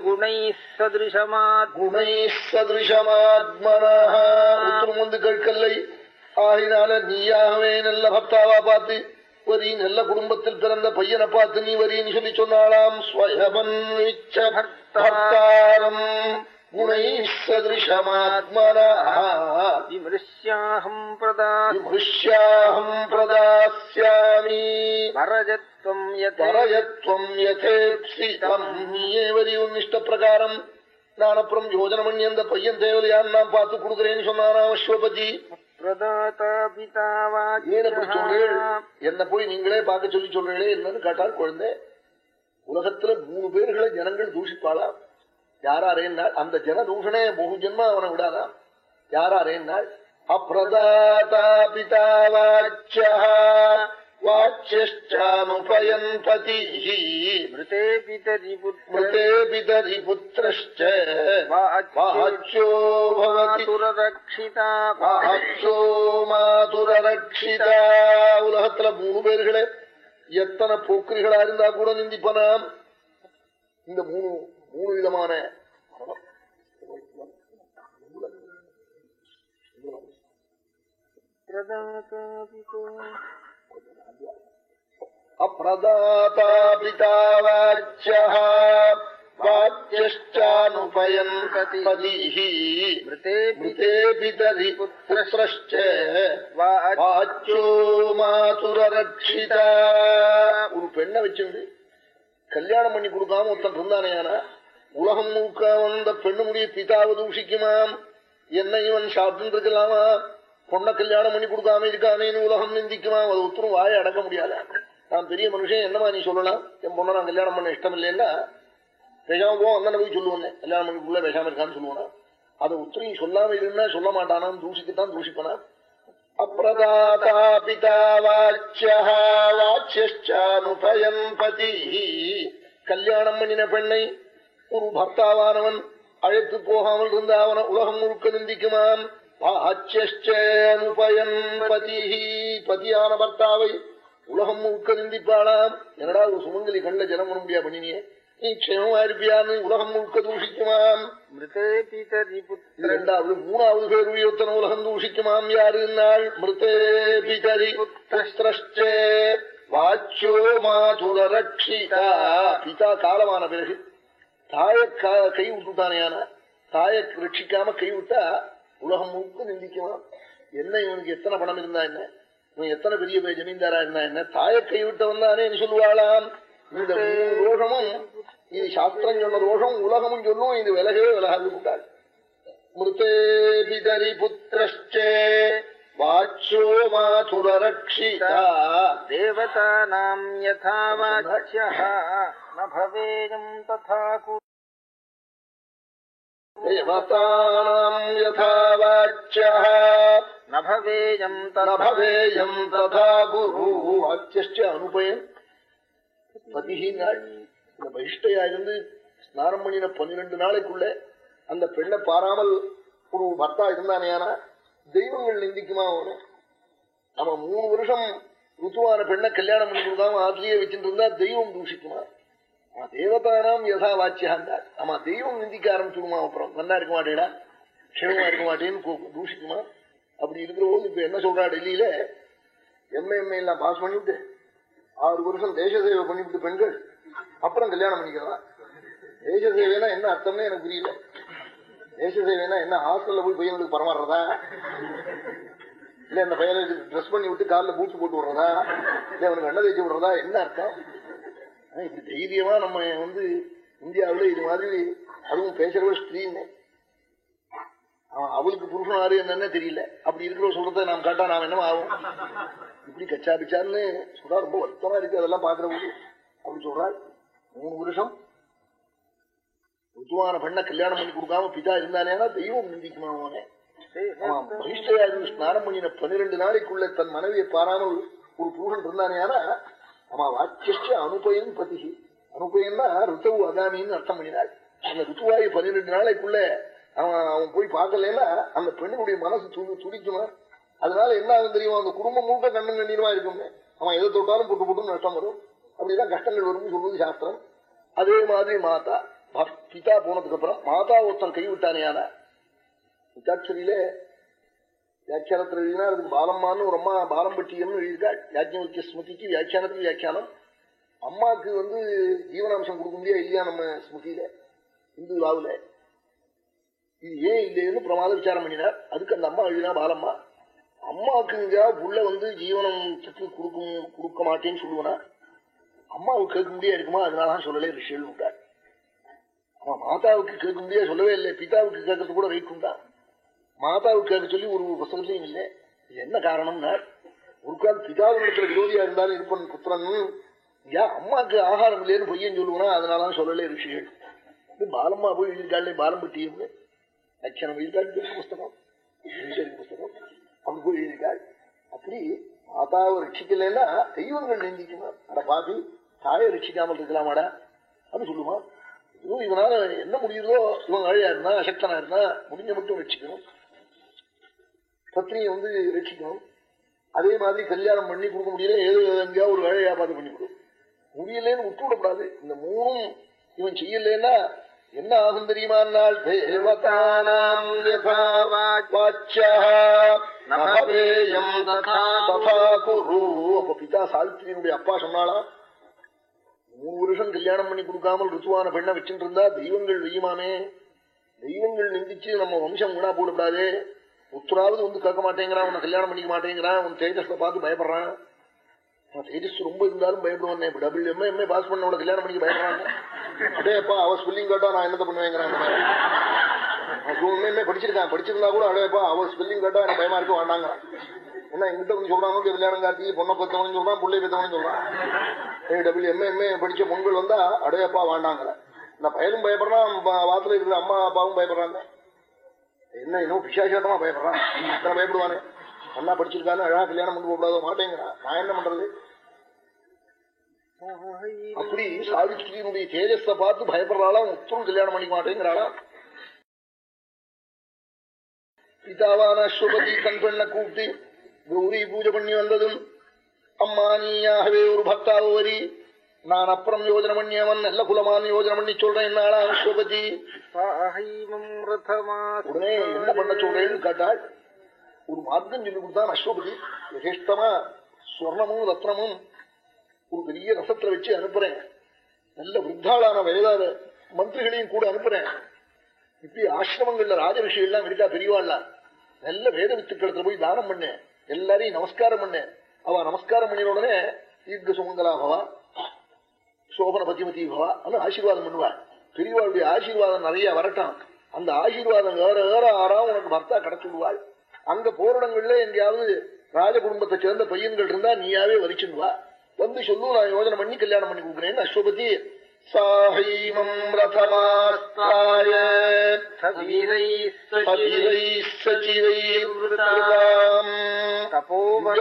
குணைः சதிருஷமாத் குணை சதிருஷமாத்மனாக உத்தரம் வந்து கேட்கலை. ஆகினால நீயாகவே நல்ல பக்தாவா பார்த்து வரி நல்ல குடும்பத்தில் பிறந்த பையனை பார்த்து நீ வரின்னு சொல்லி சொன்னாலாம் ஸ்வயபன்விச்சாரம் இஷ்டப்பிரகாரம். நான் அப்புறம் யோஜன பண்ணி அந்த பையன் தேவையான்னு நான் பார்த்து கொடுக்குறேன்னு சொன்னானா அஸ்வபதி. என்ன போய் நீங்களே பார்க்க சொல்லி சொல்றீங்களே என்னன்னு கேட்டால் குழந்தை உலகத்துல மூணு பேர்களை ஜனங்கள் தூஷிப்பாளா? யாராரேன்னாள் அந்த ஜன தூஷணே பகு ஜென்மா அவனை விடாதான் யாராரேன்னாள் அப்பிரதாதா பிதா பிதரி புத்திரஷ்ட வாச்சோ பவதி புத்திரரக்ஷிதா வாச்சோ மாதுரரக்ஷிதா உலகத்துல மூணு பேர்களே எத்தனை போக்கிரிகளா இருந்தா கூட நிந்திப்பனாம். இந்த மூணு மூணு விதமான பிரதாதா பிதா வாச்சியா வாச்சியஷ்டானுபயன் பதிஹி மிருதே மிருதே பிதரி புத்திரஷ்ட வா- வாச்சோ மாதுர ரட்சிதா ஒரு பெண்ணை வச்சுண்டு கல்யாணம் பண்ணி கொடுக்காம ஒருத்தன் இருந்தானேயானா உலகம் மூக்க வந்த பெண்ணுடைய பிதாவை தூஷிக்குமாம் என்ன இவன் சாப்பிட்டு இருக்கலாமா பொண்ணை கல்யாணம் பண்ணி கொடுக்காம இருக்கானேன்னு உலகம் நிந்திக்குமாம் அது ஒருத்தரும் வாயை அடக்க முடியாத நான் பெரிய மனுஷன் என்னமா நீ சொல்லலாம்? என் பொண்ணை நான் கல்யாணம் பண்ண இஷ்டம் இல்லைன்னா பேசாம போ அண்ணனை போய் சொல்லுவேன் கல்யாணம் பண்ணிக்குள்ள பேசாம இருக்கான்னு சொல்லுவானா? அதை உத்தரையும் சொல்லாம இருந்தா சொல்ல மாட்டானாம் தூசிக்குத்தான் தூஷிப்பனா அப்பிரதாதா பிதா வாச்சியः வாச்சியஷ்டானுபயன் பதி கல்யாணம் பண்ணின பெண்ணை ஒரு பர்த்தாவானவன் அழைத்து போகாமல் இருந்த அவன உலகம் முழுக்க நிந்திக்குமான் வாச்சியஷ்டனுபயன் பதி பதியான பர்த்தாவை உலகம் முழுக்க நிந்திப்பாளாம் என்னடா ஒரு சுமங்கலி கண்ட ஜனம் பண்ண முடியா பண்ணினியே? நீ க்ஷேமமா இருப்பியான்னு உலகம் முழுக்க தூஷிக்குமாம். இரண்டாவது மூணாவது பேர் உயர்த்தன உலகம் தூஷிக்குமாம் யாரு நாள் மிருதே பிதரி புத்திரஷ்டே. வாச்சோ மாதுர ரட்சிதா பிதா காலமான பிறகு தாய கா- கை விட்டுட்டானேயான தாயை ரட்சிக்காம கை விட்டா உலகம் முழுக்க நிந்திக்குமாம். என்ன இவனுக்கு எத்தனை பணம் இருந்தா என்ன? இவன் எத்தனை பெரிய பெரிய ஜமீன்தாரா இருந்தா என்ன தாயை கை விட்டவன் தானே சொல்லுவாளாம். இந்த மூணு ரோஷமும் இது சாஸ்திரம் சொன்ன ரோஷம் உலகமும் சொல்லும் இது விலகவே விலகாது விட்டாள் மிருதே பிதரி மாதுரரட்சிதா தேவதானாம் யதா வாச்சியः ந பவேயம் ததா யதா வாச்சியः ந பவேயம் ந ததா பவேயம் ததா குரு வாச்சியஷ்ட அனுபயம் பதிகினாள் இந்த பகிஷ்டையா இருந்து ஸ்நானம் பண்ணின பன்னிரண்டு நாளைக்குள்ள அந்த பெண்ணை பாராமல் ஒரு பர்த்தா இருந்தானேயானா தெய்வங்கள் நிந்திக்குமா அவன்? மூணு வருஷம் ருத்துவான பெண்ணை கல்யாணம் பண்ணி கொடுக்காம ஆத்திரியே வச்சுட்டு இருந்தா தெய்வம் தூஷிக்குமா? தேவதானாம் யதா வாச்சியாண்டார் ஆமா தெய்வம் நிந்திக்க ஆரம்பிச்சுடுமா அப்புறம்? நல்லா இருக்க மாட்டேடா. க்ஷேமமா இருக்க மாட்டேன்னு தூஷிக்குமா? அப்படி இருக்கிற போது இப்ப என்ன சொல்றா டெல்லியில? எம்ஏஎம்ஏ எல்லாம் பாஸ் பண்ணிவிட்டு ஆறு வருஷம் தேச சேவை பண்ணிவிட்டு பெண்கள் அப்புறம் கல்யாணம் பண்ணிக்கலாம் தேச சேவைனா என்ன அர்த்தம்னு எனக்கு புரியல. தேச சேவைனா என்ன ஹாஸ்டல்ல போய் பையனுக்கு பரமாடுறதா இல்ல இந்த பையனுக்கு ட்ரெஸ் பண்ணி விட்டு காலில் பூச்சி போட்டு விடுறதா? இல்ல அவனுக்கு எண்ணெய் தேய்ச்சி விடுறதா? என்ன அர்த்தம்? இப்படி தைரியமா நம்ம வந்து இந்தியாவுல இது மாதிரி அதுவும் பேசுறவ ஸ்திரீன்னு அவளுக்கு புருஷன் ஆறு என்னன்னு தெரியல. அப்படி இருக்கிற சொல்றத நாம் கேட்டா நாம் என்ன ஆகும் இப்படி கச்சா பிச்சான்னு சொல்றா ரொம்ப வருத்தமா இருக்கு அதெல்லாம் பாக்குற போது அப்படி சொல்றாள் மூணு வருஷம் ருத்துவான பெண்ணை கல்யாணம் பண்ணி கொடுக்காம பிதா இருந்தானேனா தெய்வம் நிந்திக்குமா அவனே? பகிஷ்டையாது ஸ்நானம் பண்ணின பன்னிரண்டு நாளைக்குள்ள தன் மனைவியை பாராமல் ஒரு புருஷன் இருந்தானேனா ஆமா வாக்கிய அனுபயன் பதிகி. அனுபயன்னா ருத்தவு அகாமின்னு அர்த்தம் பண்ணினாள். அந்த ருத்துவாயி பன்னிரெண்டு நாளைக்குள்ள அவன் அவன் போய் பார்க்கலன்னா அந்த பெண்ணுடைய மனசு துணி துடிக்குமா? அதனால என்ன ஆகும் தெரியுமா? அந்த குடும்பம் முழுக்க கண்ணு கண்ணீரமா இருக்குமே. அவன் எதை தொட்டாலும் புட்டு புட்டு நஷ்டம் வரும். அப்படிதான் கஷ்டங்கள் வரும்னு சொல்றது சாஸ்திரம். அதே மாதிரி மாதா பிதா போனதுக்கு அப்புறம் மாதா ஒருத்தன் கைவிட்டானேயான பிதாட்சரியில வியாக்கியானத்தில் எழுதினா அதுக்கு பாலம்மான்னு ஒரு அம்மா பாலம்பட்டியம்னு எழுதியிருக்காள் யாஜ்ஞவல்கிய ஸ்மிருதிக்கு வியாக்கியானத்துக்கு வியாக்கியானம். அம்மாவுக்கு வந்து ஜீவனாம்சம் கொடுக்க முடியாது இல்லையா நம்ம ஸ்மிருதியில? இந்து லாவில். இது ஏன் இல்லைன்னு பிரமாத விசாரம் பண்ணினார். அதுக்கு அந்த அம்மா எழுதினா பாலம்மா. அம்மாவுக்கு எங்கேயாவது புள்ள வந்து ஜீவனத்துக்கு கொடுக்கும் கொடுக்க மாட்டேன்னு சொல்லுவனா. அம்மாவுக்கு கேட்க முடியாது இருக்குமா? அதனால தான் சொல்லலே ரிஷியல் உண்டார் அவன் மாதாவுக்கு கேட்க முடியாது சொல்லவே இல்லை. பிதாவுக்கு கேட்கறது கூட ரைட் தான் மாதாவுக்கு கேட்க சொல்லி ஒரு புத்தகத்தையும் இல்லை. என்ன காரணம்னா ஒரு கால் பிதாவினிடத்துல விரோதியா இருந்தாலும் இருப்பன் புத்திரன். ஏன் அம்மாவுக்கு ஆகாரம் இல்லைன்னு பொய்யன்னு சொல்லுவனா? அதனாலதான் சொல்லலே ரிஷிகள். இது பாலம்மா போய் எழுதியிருக்காளே பாலம்பட்டியம்னு லட்சணம் எழுதியிருக்காள் புஸ்தகம். புஸ்தகம். அப்படி போய் எழுதிட்டாள் அப்படி மாதாவை ரட்சிக்கலைன்னா தெய்வங்கள் நிந்திக்குமா அட பாபி தாயை ரட்சிக்காமல் இருக்கலாமாடா? அப்படின்னு சொல்லுவான் இதுவும் இவனால என்ன முடியுதோ இவன் அழையா இருந்தா அசக்தனா இருந்தா முடிஞ்ச மட்டும் ரட்சிக்கணும். பத்னியை வந்து ரட்சிக்கணும் அதே மாதிரி கல்யாணம் பண்ணி கொடுக்க முடியல ஏதோ எங்கேயாவது ஒரு வேலையா பார்த்து பண்ணி கொடு. முடியலன்னு விட்டு விடக்கூடாது இந்த மூணும் இவன் செய்யலன்னா என்ன ஆகும் தெரியுமா பிதா சாவித்திரியினுடைய அப்பா சொன்னாலாம் மூணு வருஷம் கல்யாணம் பண்ணி கொடுக்காமல் ருத்துவான பெண்ணை வச்சுட்டு இருந்தா தெய்வங்கள் வெய்யுமாமே? தெய்வங்கள் நிந்திச்சு நம்ம வம்சம் வீணா போடக்கூடாது. உத்தராவது வந்து கேட்க மாட்டேங்கிறான் உன்னை கல்யாணம் பண்ணிக்க மாட்டேங்கிறான் உன் தேஜஸ்ல பார்த்து பயப்படுறான். அவன் தேஜஸ் ரொம்ப இருந்தாலும் பயப்படுவானே இப்ப டபுள் எம்ஏ எம்ஏ பாஸ் பண்ண உனக்கு கல்யாணம் பண்ணிக்க பயப்படுறாங்க அடேப்பா அவ ஸ்பெல்லிங் கேட்டா நான் என்னத்த பண்ணுவேங்கிறான். உண்மையுமே படிச்சிருக்கான் படிச்சிருந்தா கூட அடேப்பா அவ ஸ்பெல்லிங் கேட்டா எனக்கு பயமா இருக்கு வேண்டாங்க என்ன எங்கிட்ட வந்து சொல்றாங்க கல்யாணம் காட்டி பொண்ணை பத்தவனு சொல்றான் பிள்ளை பத்தவனு சொல்றான். ஏ டபுள் எம்ஏ எம்ஏ படிச்ச பொங்கல் வந்தா அடையப்பா வேண்டாங்கிற நான் பயலும் பயப்படுறான் வாத்துல இருக்கிற அம்மா அப்பாவும் பயப்படுறாங்க. என்ன இன்னும் பிசாசாட்டமா பயப்படுறான். அத்தனை பயப்படுவானே. நல்லா படிச்சிருக்கான்னு அழகா கல்யாணம் பண்ணி போடாதோ மாட்டேங்கிறான். நான் என்ன பண்றது? அப்படி சாவித்ரியினுடைய தேஜஸ பார்த்து பயப்படுறாளா? உத்தரம் கல்யாணம் பண்ணிக்க மாட்டேங்கிறாளா? பிதாவான அஸ்வபதி கண் பெண்ணை கூப்பிட்டு கௌரி பூஜை பண்ணி வந்ததும் அம்மா நீயாகவே ஒரு பக்தாவோ வரி. நான் அப்புறம் யோஜனை பண்ணியவன் நல்ல குலமான யோஜனை பண்ணி சொல்றேன் சாஹைமம் ரதமா உடனே என்ன பண்ண சொல்றேன்னு கேட்டாள் ஒரு மார்க்கம் சொல்லி கொடுத்தான் அஸ்வபதி யசேஷ்டமா ஸ்வர்ணமும் ரத்னமும் ஒரு பெரிய ரசத்துல வச்சு அனுப்புறேன். நல்ல விருத்தாளான வயதாத மந்திரிகளையும் கூட அனுப்புறேன். இப்படி ஆசிரமங்கள்ல ராஜரிஷி எல்லாம் இருக்கா பெரியவாள்லாம் நல்ல வேத வித்துக்களத்துல போய் தானம் பண்ணேன். எல்லாரையும் நமஸ்காரம் பண்ணேன். அவ நமஸ்காரம் பண்ணின உடனே தீர்க்க சுமங்கலா பவா சோபன பத்திமதி பவா அது ஆசீர்வாதம் பண்ணுவா பெரியவாளுடைய ஆசீர்வாதம் நிறைய வரட்டும். அந்த ஆசீர்வாதம் ஏற ஏற ஆறா உனக்கு பர்த்தா கிடைச்சுடுவாள் அங்க போரிடங்கள்ல எங்கேயாவது ராஜ குடும்பத்தை சேர்ந்த பையன்கள் இருந்தா நீயாவே வரிச்சுடுவா வந்து சொல்லு நான் யோஜனை பண்ணி கல்யாணம் பண்ணி கொடுக்குறேன் அஸ்வபதி சாஹைமம் ரதமாஸ்தாய.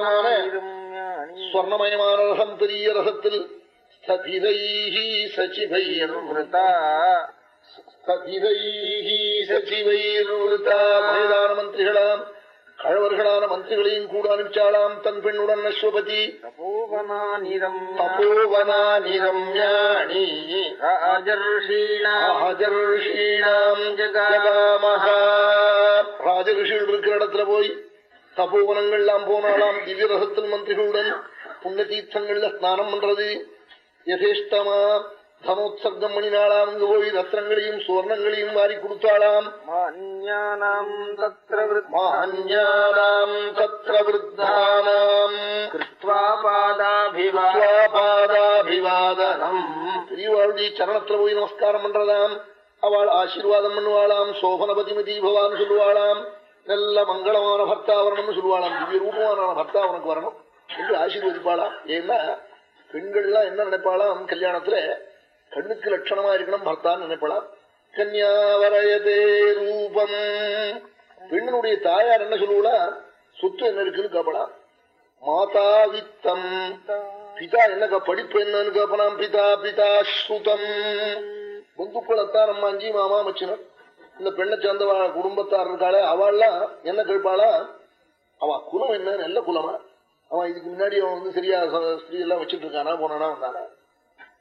தபோவனானிரும்யாணி ஸ்வர்ணமயமான ரசம் பெரிய ரசத்தில் ஸ்தபிரைஹி சச்சிவைர்விருதா ஸ்தபிரைஹி சச்சிவைர்விருதா மனிதான மந்திரிகளாம் கழவர்களான மந்திரிகளையும் கூட அனுப்பிச்சாளாம் தன் பெண்ணுடன் அஸ்வபதி ராஜரிஷிகள் இருக்கிற இடத்துல போய் தபோவனங்கள்லாம் போனாலாம் திவ்ய ரசத்தில் மந்திரிகளுடன் புண்ணிய தீர்த்தங்கள்ல ஸ்நானம் பண்றது யதேஷ்டமா தனோத்சர்க்கம் பண்ணினாளாம் இங்கு போய் ரத்னங்களையும் சுவர்ணங்களையும் வாரி கொடுத்தாளாம். பாதாபிவாதனம் பெரியவாளுடைய சரணத்துல போய் நமஸ்காரம் பண்றதாம். அவள் ஆசீர்வாதம் பண்ணுவாளாம். சோபனபதிமதி பவான் சொல்லுவாளாம். நல்ல மங்களமான பர்த்தா வரணும்னு சொல்லுவாளாம். திவ்ய ரூபமான பர்த்தா உனக்கு வரணும் என்று ஆசீர்வதிப்பாளாம். ஏன்னா பெண்கள்லாம் என்ன நினைப்பாளாம் கல்யாணத்துல? கண்ணுக்கு லட்சணமா இருக்கணும் பர்த்தான்னு நினைப்பாளாம். கன்யாவரயதே ரூபம். பெண்ணுடைய தாயார் என்ன சொல்லுவா? சொத்து என்ன இருக்குன்னு கேப்பலாம் மாதா வித்தம். பிதா என்ன படிப்பு என்னன்னு கேப்பனாம் பிதா பிதா ஸ்ருதம். பந்துக்களத்தான் அம்மா அஞ்சி மாமா மச்சினம் இந்த பெண்ணை சேர்ந்த குடும்பத்தார் இருக்காளே அவள்லாம் என்ன கேட்பாளா அவ குலம் என்ன நல்ல குலமா அவன் இதுக்கு முன்னாடி அவன் வந்து சரியா ஸ்திரீ எல்லாம் வச்சுட்டு இருக்கானா போனானா வந்தானா?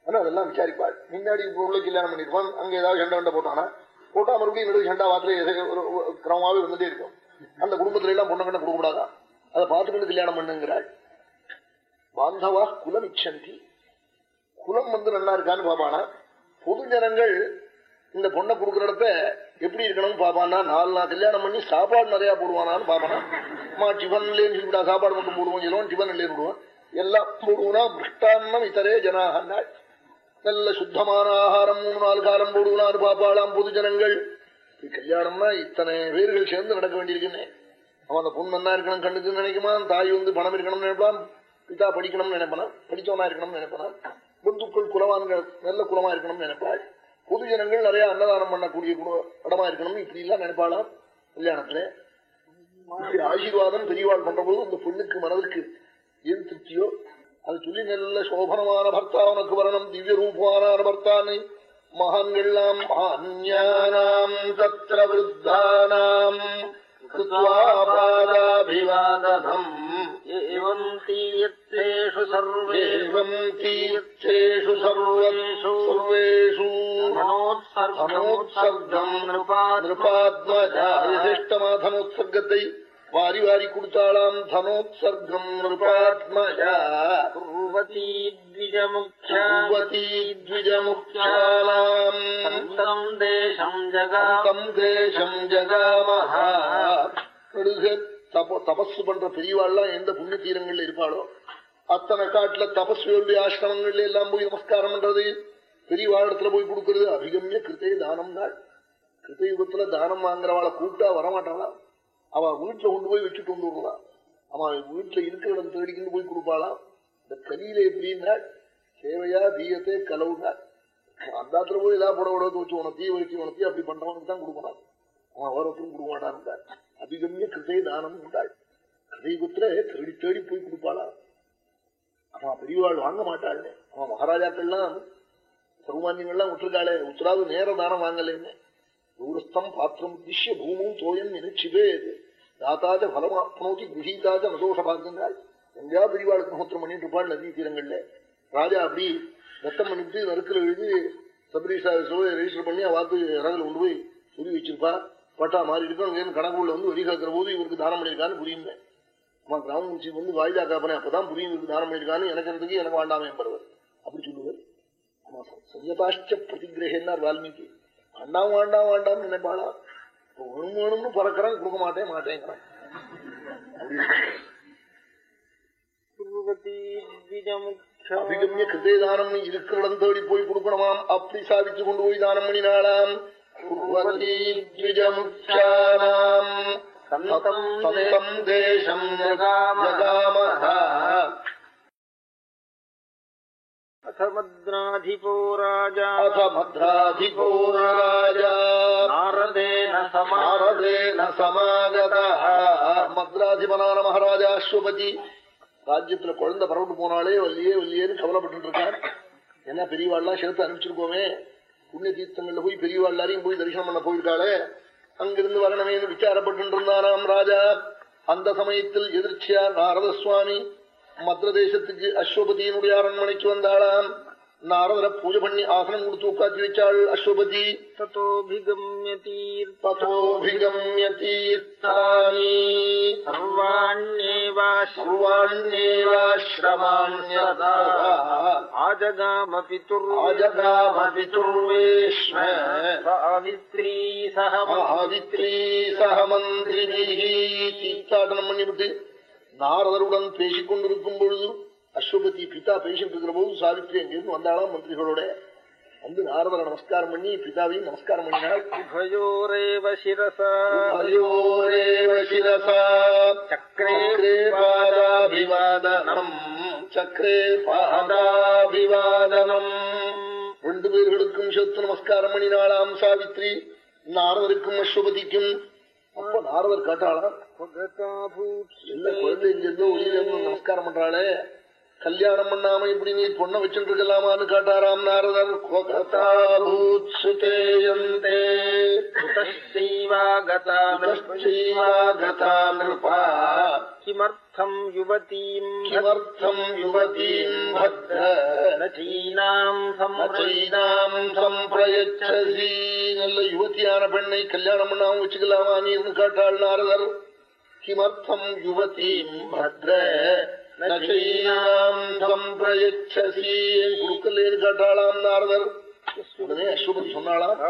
ஆனா அதெல்லாம் விசாரிப்பாள். முன்னாடி பொருளை கல்யாணம் பண்ணிருப்பான் அங்க ஏதாவது சண்டை வண்டை போட்டானா? போட்டா மறுபடியும் நடுவு சண்டா வாத்திரம் கிரமமாவே வந்துட்டே இருக்கும். அந்த குடும்பத்துல எல்லாம் பொண்ணை கண்ண கொடுக்க கூடாதா அதை பார்த்துக்கிட்டு கல்யாணம் பண்ணுங்கிறாள். பாந்தவா குலம் இச்சந்தி. குலம் வந்து நல்லா இருக்கான்னு பாப்பானா பொது ஜனங்கள் இந்த பொண்ணை கொடுக்குற இடத்த எப்படி இருக்கணும்னு பாப்பானா நாலு நாள் கல்யாணம் பண்ணி சாப்பாடு நிறைய போடுவானான்னு பாப்பானா அம்மா டிஃபன் இல்லைன்னு சொல்லிவிடா சாப்பாடு மட்டும் போடுவோம் எல்லாம் டிஃபன் இல்லைன்னு போடுவோம் எல்லாம் போடுவோம்னா மிருஷ்டான்னம் இத்தரே ஜனாகன்னாள் நல்ல சுத்தமான ஆகாரம் மூணு நாலு காலம் போடுவனான்னு பாப்பாளாம் பொது ஜனங்கள். கல்யாணம்னா இத்தனை பேர்கள் சேர்ந்து நடக்க வேண்டியிருக்குன்னு. அவன் அந்த பொண்ணு நல்லா இருக்கணும் கண்ணுக்கு நினைக்குமா தாய் வந்து பணம் இருக்கணும்னு நினைப்பான் பிதா படிக்கணும்னு நினைப்பான் படிச்சவனா இருக்கணும்னு நினைப்பான் பந்துக்கள் குலவான்கள் நல்ல குலமா இருக்கணும்னு நினைப்பாள். பொது ஜனங்கள் நிறைய அன்னதானம் பண்ணக்கூடிய இடமா இருக்கணும் இப்படி எல்லாம் நினைப்பாளாம் கல்யாணத்துல. இப்படி ஆசீர்வாதம் பெரியவாள் பண்ற போது அந்த பொண்ணுக்கு மனதுக்கு எது திருப்தியோ? அது சொல்லி நல்ல சோபனமான பர்த்தா உனக்கு வரணும் திவ்ய ரூபமான பர்த்தான்னு மகான்கள்லாம் மகான்யானாம் தத்ர விருத்தானாம். தீயத்தேஷு சர்வேஷு நிருபாத் நிருபாத்மஜா யசிஷ்டமாதனோத்சர்க்கத்தை வாரி வாரி கொடுத்தாளாம் தனோத்சர்க்கம் நிருபாத்மஜாஜமும் தேசம் ஜகாமஹா. தபஸ் பண்ற பெரியவாள்லாம் எந்த புண்ணிய தீரங்கள்ல இருப்பாளோ அத்தனை காட்டுல தபஸ்வியருடைய ஆசிரமங்கள்ல எல்லாம் போய் நமஸ்காரம் பண்றது பெரியவாழத்துல போய் கொடுக்கறது அபிகமிய கிருத்தய தானம் நாள். கிருத்த யுகத்துல தானம் வாங்குறவாளை கூப்பிட்டா வரமாட்டாளா? அவன் வீட்டுல கொண்டு போய் வச்சுட்டு வந்து விடுவான் அவன் வீட்டுல இருக்கிற இடம் தேடிக்கிட்டு போய் கொடுப்பாளாம் இந்த கலியில எப்படின்னா சேவையா தீயத்தை கலவுனாள் அந்தாத்துல போய் ஏதாவது புட உடவு வச்சு உனக்கு தீ வச்சு உனக்கு அப்படி பண்றவனுக்கு தான் கொடுக்கணும். அவன் ஓரத்துக்கும் கொடுக்க மாட்டான் அதிகமிய கிருதை தானம் உண்டாள். கதையுகத்துல தேடி தேடி போய் கொடுப்பாளா? அவன் பெரியவாள் வாங்க மாட்டாள் அவன் மகாராஜாக்கள்லாம் சர்வமானியங்கள்லாம் விட்டுருக்காளே. உத்தராவது நேர தானம் வாங்கலேன்னு. தூரஸ்தம் பாத்திரம் திஷ்ய பூமும் தோயம் நினைச்சிவேது தாத்தாஜ பலமாப்னோக்கி குஹீதாச்ச மதோஷ பாக்குங்கள் எங்கேயா பெரியவாளுக்கு மகோத்திரம் பண்ணிட்டு இருப்பாள் நதி தீரங்கள்ல ராஜா அப்படி ரத்தம் பண்ணிட்டு நறுக்கில் எழுதி சபரீஷா ரெஜிஸ்டர் பண்ணி வாக்கு ரகல கொண்டு போய் சொல்லி வச்சிருப்பா பட்டா மாறி இருக்கும் அங்கேருந்து கணக்குள்ள வந்து வரி காக்கிற போது இவருக்கு தானம் பண்ணியிருக்கான்னு புரியுமே அம்மா கிராம முடிச்சு வந்து வாய்தா காப்பனே அப்பதான் புரியும் இவருக்கு தானம் பண்ணியிருக்கான்னு எனக்கு எனக்கு வேண்டாமே என்பவர் அப்படி சொல்லுவார் ஆமா சரியதாஷ்ட பிரதிகிரகன்னார் வால்மீகி வேண்டாம் வேண்டாம் வேண்டாம் நினைப்பாளா வேணும் வேணும்னு பிறக்கிறான் கொடுக்க மாட்டேன் மாட்டேங்கிறான். அபிகமிய கிருதேதானம் இருக்கிறடம் தேடி போய் கொடுக்கணுமாம். அப்படி சாதிச்சு கொண்டு போய் தானம் பண்ணினாலாம் சந்தம் தேசம் अथ मद्राधिपो राजा अथ भद्राधिपो राजा नारदेन समा நாரதேன சமாகதः மத்ராதிபனான மகாராஜா அஸ்வபதி ராஜ்யத்துல குழந்தை பரவிட்டு போனாலே வல்லியே வல்லியேன்னு கவலைப்பட்டு இருக்கார் என்ன பெரியவாள்லாம் சேர்த்து அனுப்பிச்சிருக்கோமே புண்ணிய தீர்த்தங்கள்ல போய் பெரியவாள் எல்லாரையும் போய் தரிசனம் பண்ண போயிருக்காளே அங்கிருந்து வரணுமேனு விசாரப்பட்டு இருந்தாராம் ராஜா அந்த சமயத்தில் எதிர்ச்சியா நாரத சுவாமி மத்திர தேசத்துக்கு அஸ்வபதியினுடைய அரண்மனைக்கு வந்தாளாம் நாரதரை பூஜை பண்ணி ஆசனம் கொடுத்து உட்காந்து வச்சாள் அஸ்வபதி ஆஜகாமபித்துர்வேஷ்மஹாவித்ரீ சக மந்திரி சித்தாடனம் பண்ணிவிட்டு நாரதருடன் பேசிக் கொண்டிருக்கும் பொழுது அஸ்வபதி பிதா பேசிட்டு இருக்கிற போது சாவித்ரி அங்கிருந்து வந்தாலாம் மந்திரிகளோட வந்து நாரதரை நமஸ்காரம் பண்ணி பிதாவையும் நமஸ்காரம் பண்ணினாள் சக்கரே பாதாபிவாதனம் ரெண்டு பேர்களுக்கும் சொத்து நமஸ்காரம் பண்ணினாளாம் சாவித்ரி நாரதருக்கும் அஸ்வபதிக்கும் அப்ப நாரதர் கேட்டாளாம் என்ன குழந்தை இங்க இருந்தோ ஒளியில இருந்து நமஸ்காரம் பண்றாளே? கல்யாணம் பண்ணாம இப்படி நீ பொண்ணை வச்சுட்டு இருக்கலாமான்னு காட்டாராம் நாரதர் கிமர்த்தம் யுவதீம் கிமர்த்தம் யுவதீம் பக்தீனாம் சம்ரீனாம் சம்பிரயச்சதி நல்ல யுவத்தியான பெண்ணை கல்யாணம் பண்ணாம வச்சுக்கலாமா நீர்னு காட்டாள் நாரதர். கிமர்த்தம் யுவதீம் பத்ர குழுக்கல் ஏன்னு கேட்டாளாம் நாரதர். உடனே அஸ்வபதி சொன்னாளாம்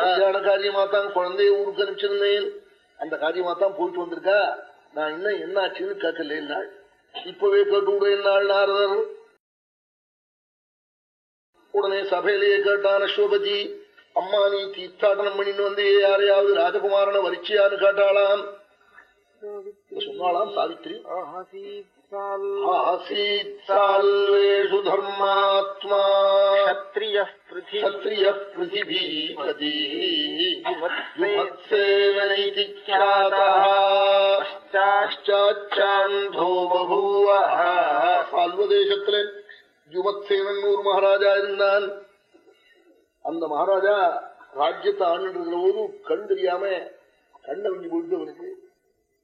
கல்யாண காரியமா தான் குழந்தைய ஊருக்கு அனுப்பிச்சிருந்தேன். அந்த காரியமாத்தான் போயிட்டு வந்திருக்கா? நான் இன்னும் என்ன ஆச்சுன்னு கேட்கல நாள் இப்பவே கேட்டு நாள் நாரதர். உடனே சபையிலேயே கேட்டான் அஸ்வபதி அம்மா நீ தீர்த்தாடனம் பண்ணின்னு வந்து யாரையாவது ராஜகுமாரனை வரிச்சியான்னு கேட்டாளாம். சொன்னாலாம் சாவித்ரி ஆசீத்வேஷு தர்மாத்மா. பபூவ சால்வதேசத்திலே யுமத்சேவன் மகாராஜா இருந்தான். அந்த மகாராஜா ராஜ்யத்தை ஆண்டுகிற போது கண் தெரியாம கண்ண வங்கி போயிட்டு அவனுக்கு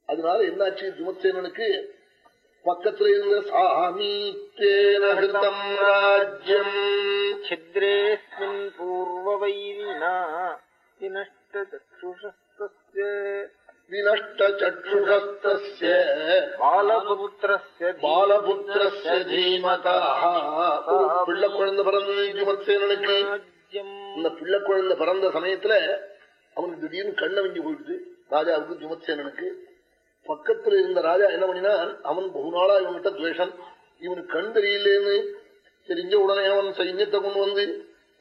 அதனால என்னாச்சு? ஜுமத்சேனனுக்கு பக்கத்துல இருந்த சாமீத்தேனகிருதம் ராஜ்யம். சித்ரேஸ்மின் பூர்வவைனா வினஷ்ட சக்ஷுஷஸ்தஸ்ய வினஷ்ட சக்ஷுஷஸ்தஸ்ய பாலபுத்திரஸ்ய பாலபுத்திரஸ்ய தீமதா. பிள்ளை குழந்தை பிறந்து ஜுமத்சேனனுக்கு இந்த பிள்ளை குழந்தை பிறந்த சமயத்துல அவனுக்கு திடீர்னு கண்ண வங்கி போயிடுது. ராஜாவுக்கு ஜுமத்சேனனுக்கு பக்கத்துல இருந்த ராஜா என்ன பண்ணினான் அவன் பகு நாளா இவன்கிட்ட துவேஷம். இவனுக்கு கண் தெரியலேன்னு தெரிஞ்ச உடனே அவன் சைன்யத்தை கொண்டு வந்து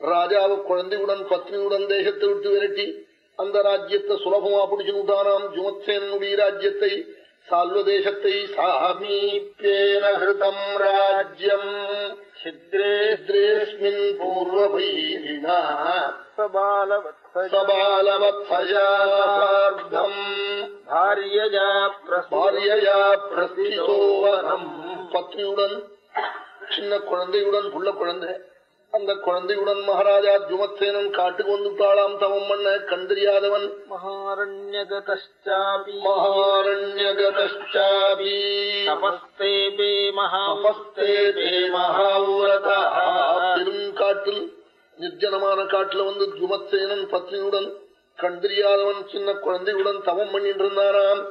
ராஜாவை குழந்தையுடன் பத்னியுடன் தேசத்தை விட்டு விரட்டி அந்த ராஜ்யத்தை சுலபமா பிடிச்சு விட்டானாம் ஜுமத்சேனுடைய ராஜ்யத்தை சால்வதேசத்தை சாமீப்பேனஹிருதம் ராஜ்யம் ഛിദ്രേദ്രേസ്മിൻ പൂർവഭൈരിണ സബാലവത്സയാർദ്ധം ഭാര്യയാ പ്രസ്തിസോവനം പത്നിയുടൻ சின்ன குழந்தையுடன் புள்ள குழந்தை அந்த குழந்தையுடன் மகாராஜா ஜுமத்சேனன் காட்டுக்கு வந்துட்டாளாம் தவம் பண்ண கண்டறியாதவன். பெரும் காட்டில் நிர்ஜனமான காட்டுல வந்து ஜுமத்சேனன் பத்னியுடன் கண்டறியாதவன் சின்ன குழந்தையுடன் தவம் பண்ணிட்டு இருந்தாராம்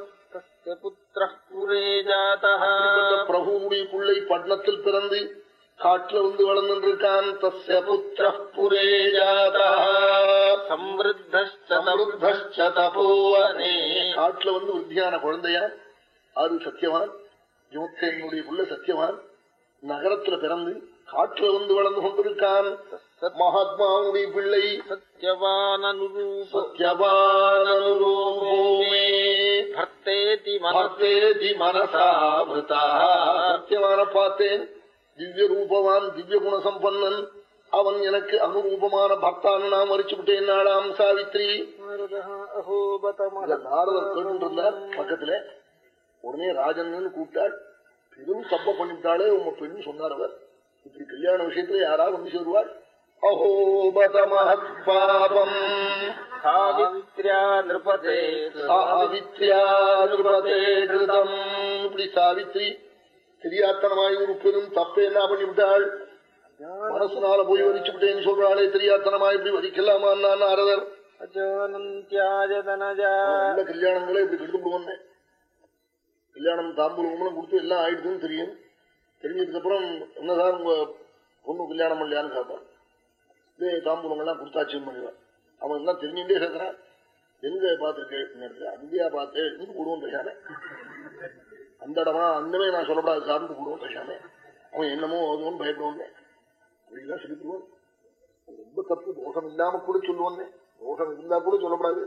புத்திர புரே ஜாதா பிரபுடைய பிள்ளை பட்னத்தில் பிறந்து காட்டுல வந்து வளர்ந்துருக்கான். தஸ்ய புத்திர புரே ஜாதா. சம்ருத்தோவனே காட்டுல வந்து விருத்தியான குழந்தையா ஆறு சத்தியவான். ஜோத்தேனுடைய புள்ள சத்தியவான். நகரத்துல பிறந்து காற்றுல வந்து வளர்ந்து கொண்டிருக்கான். மகாத்மாவுடைய பிள்ளை சத்யவானூபோமே மனசா சத்யவான பார்த்தேன். திவ்ய ரூபவான் திவ்ய குணசம்பன்னன் அவன் எனக்கு அனுரூபமான பக்தான்னு நான் மறிச்சு விட்டேன் நாளாம் சாவித்ரி. நாரதர் கேட்டுருந்தார் பக்கத்துல உடனே ராஜன் கூப்பிட்டாள். பெரும் தப்ப பண்ணிவிட்டாலே உங்க பெண் சொன்னார் அவர். இப்படி கல்யாண விஷயத்துல யாரா வந்து சேருவாள். அஹோபத மகத் பாபம். நிருபதே. சாவித்ரியா இப்படி சாவித்ரி தெரியாத்தனமாய் ஒரு பெரும் தப்பை என்ன பண்ணிவிட்டாள் மனசுனால போய் வரிச்சு விட்டேன்னு சொல்றாளே தெரியாத்தனமா இப்படி வரிக்கலாமா நாரதர் கல்யாணங்களே இப்படி கெடுத்து வந்தேன். கல்யாணம் தாம்பூலம் கொடுத்து எல்லாம் ஆயிடுதுன்னு தெரியும். தெரிஞ்சதுக்கு அப்புறம் என்னதான் உங்க பொண்ணு கல்யாணம் பண்ணலையான்னு கேட்பான் இதே தாம்பூலங்கள்லாம் கொடுத்தாச்சு பண்ணிடுவான் அவன் எல்லாம் தெரிஞ்சுட்டே கேட்கிறான் எங்க பாத்துருக்கேன் அங்கேயா பாத்து இன்னும் கூடுவோம் தெரியாத அந்த இடமா அந்தமே நான் சொல்லப்படாது சார்ந்து போடுவோம் பேசாமே. அவன் என்னமோ அதுவும் பயப்படுவோம் அப்படிதான் சொல்லிடுவோம் ரொம்ப தப்பு தோஷம் இல்லாம கூட சொல்லுவோன்னே தோஷம் இருந்தா கூட சொல்லப்படாது.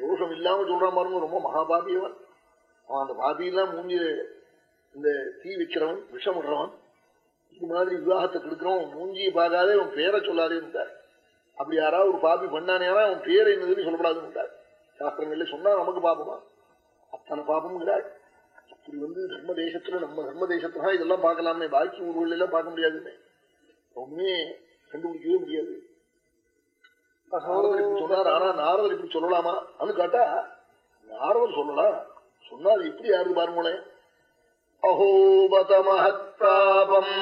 தோஷம் இல்லாம சொல்ற மாதிரி ரொம்ப மகாபாபியவன். அவன் அந்த பாபியெல்லாம் மூஞ்சி இந்த தீ வைக்கிறவன் விஷம் விடுறவன் இது மாதிரி விவாகத்தை கெடுக்கிறவன் மூஞ்சியை பார்க்காதே அவன் பேரை சொல்லாதே இருந்தார். அப்படி யாராவது ஒரு பாபி பண்ணானேனா அவன் பேர் என்னதுன்னு சொல்லப்படாதுன்னு இருந்தார். சாஸ்திரங்கள்ல சொன்னா நமக்கு பாபமா? அத்தனை பாபம் கிடையாது இது வந்து தர்ம தேசத்துல நம்ம தர்ம தேசத்துல இதெல்லாம் பார்க்கலாமே. பாக்கி ஊர்களெல்லாம் பார்க்க முடியாதுன்னு ஒண்ணுமே கண்டுபிடிக்கவே முடியாது. சொன்னார்? ஆனா நாரவர் இப்படி சொல்லலாமா? அப்படின்னு கேட்டா நாரவர் சொல்லலாம் சொன்னால் எப்படி யாரு பாருங்களேன் அஹோபத மகத்தாபம்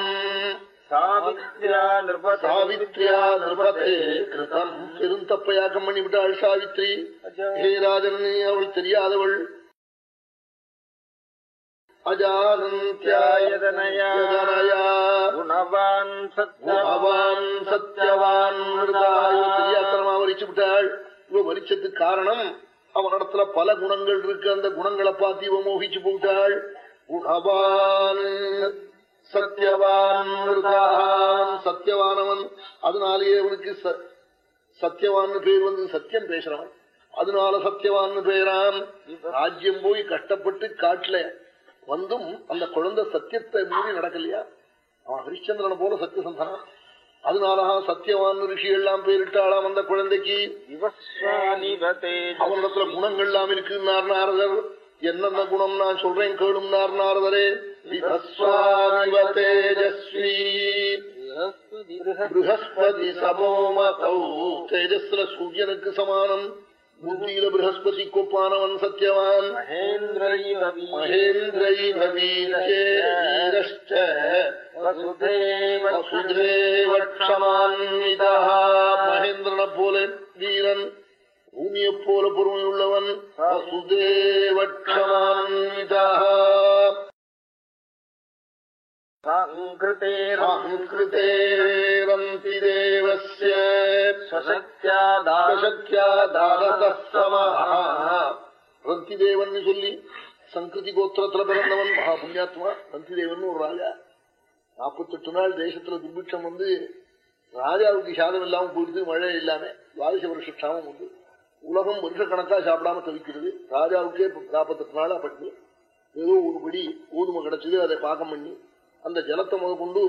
சாவித்ரியா நிர்பதே கிருதம் பெருந்தப்பயாக்கம் பண்ணிவிட்டாள் சாவித்ரி. ஹே ராஜன் அவள் தெரியாதவள். அஜானந்தியாயதனயான் சத்யவான் சத்யவான் மிருதாயுத்திரியாத்திரமா வரிச்சு விட்டாள் இவ வரிச்சதுக்கு காரணம் அவனிடத்துல பல குணங்கள் இருக்கு. அந்த குணங்களை பார்த்து இவ மோகிச்சு போட்டாள். குணவான் சத்யவான் மிருதான் சத்யவானவன். அதனாலேயே அவனுக்கு சத்யவான் பேர் வந்து சத்தியம் பேசுறான் அதனால சத்யவான் பேரான். ராஜ்யம் போய் கஷ்டப்பட்டு காட்டுல வந்தும் அந்த குழந்தை சத்தியத்தை மூடி நடக்கலையா? அவன் ஹரிச்சந்திரனை போல சத்தியசந்தனம் அதனாலதான் சத்தியவான் ரிஷி எல்லாம் பேரிட்டாளாம் அந்த குழந்தைக்கு. அவனிடத்துல குணங்கள் எல்லாம் இருக்கு நாரநாரதர் என்னென்ன குணம் நான் சொல்றேன் கேளும் நாரநாரதரே தேஜஸ்வி. சமோம தேஜஸ்ல சூரியனுக்கு சமானம். மூர்த்தியில பிரகஸ்பதி கொப்பானவன் சத்யவான். மகேந்திரனை போல வீரன் பூமியை போல பொறுமையுள்ளவன் வசுதேவட்சமான் सङ्कृतेर् கிருதேரந்தி தேவஸ்ய सशक्त्यादाशक्त्या சக்தியா ரந்தி தேவன் சொல்லி சங்கிருதி கோத்திரத்துல பிறந்தவன் மகா புண்ணியாத்மா ரந்தி தேவன் ஒரு ராஜா நாற்பத்தெட்டு நாள் தேசத்துல துர்பிட்சம் வந்து ராஜாவுக்கு சாதம் இல்லாம போயிடுது மழை இல்லாம துவாதச வருஷ க்ஷாமம் உண்டு உலகம் வருஷக்கணக்கா சாப்பிடாம தவிக்கிறது ராஜாவுக்கே நாற்பத்தெட்டு நாளா பட்டு ஏதோ ஒரு படி ஊதுமை கிடைச்சது அதை பாகம் பண்ணி அந்த ஜலத்தை முத கொண்டு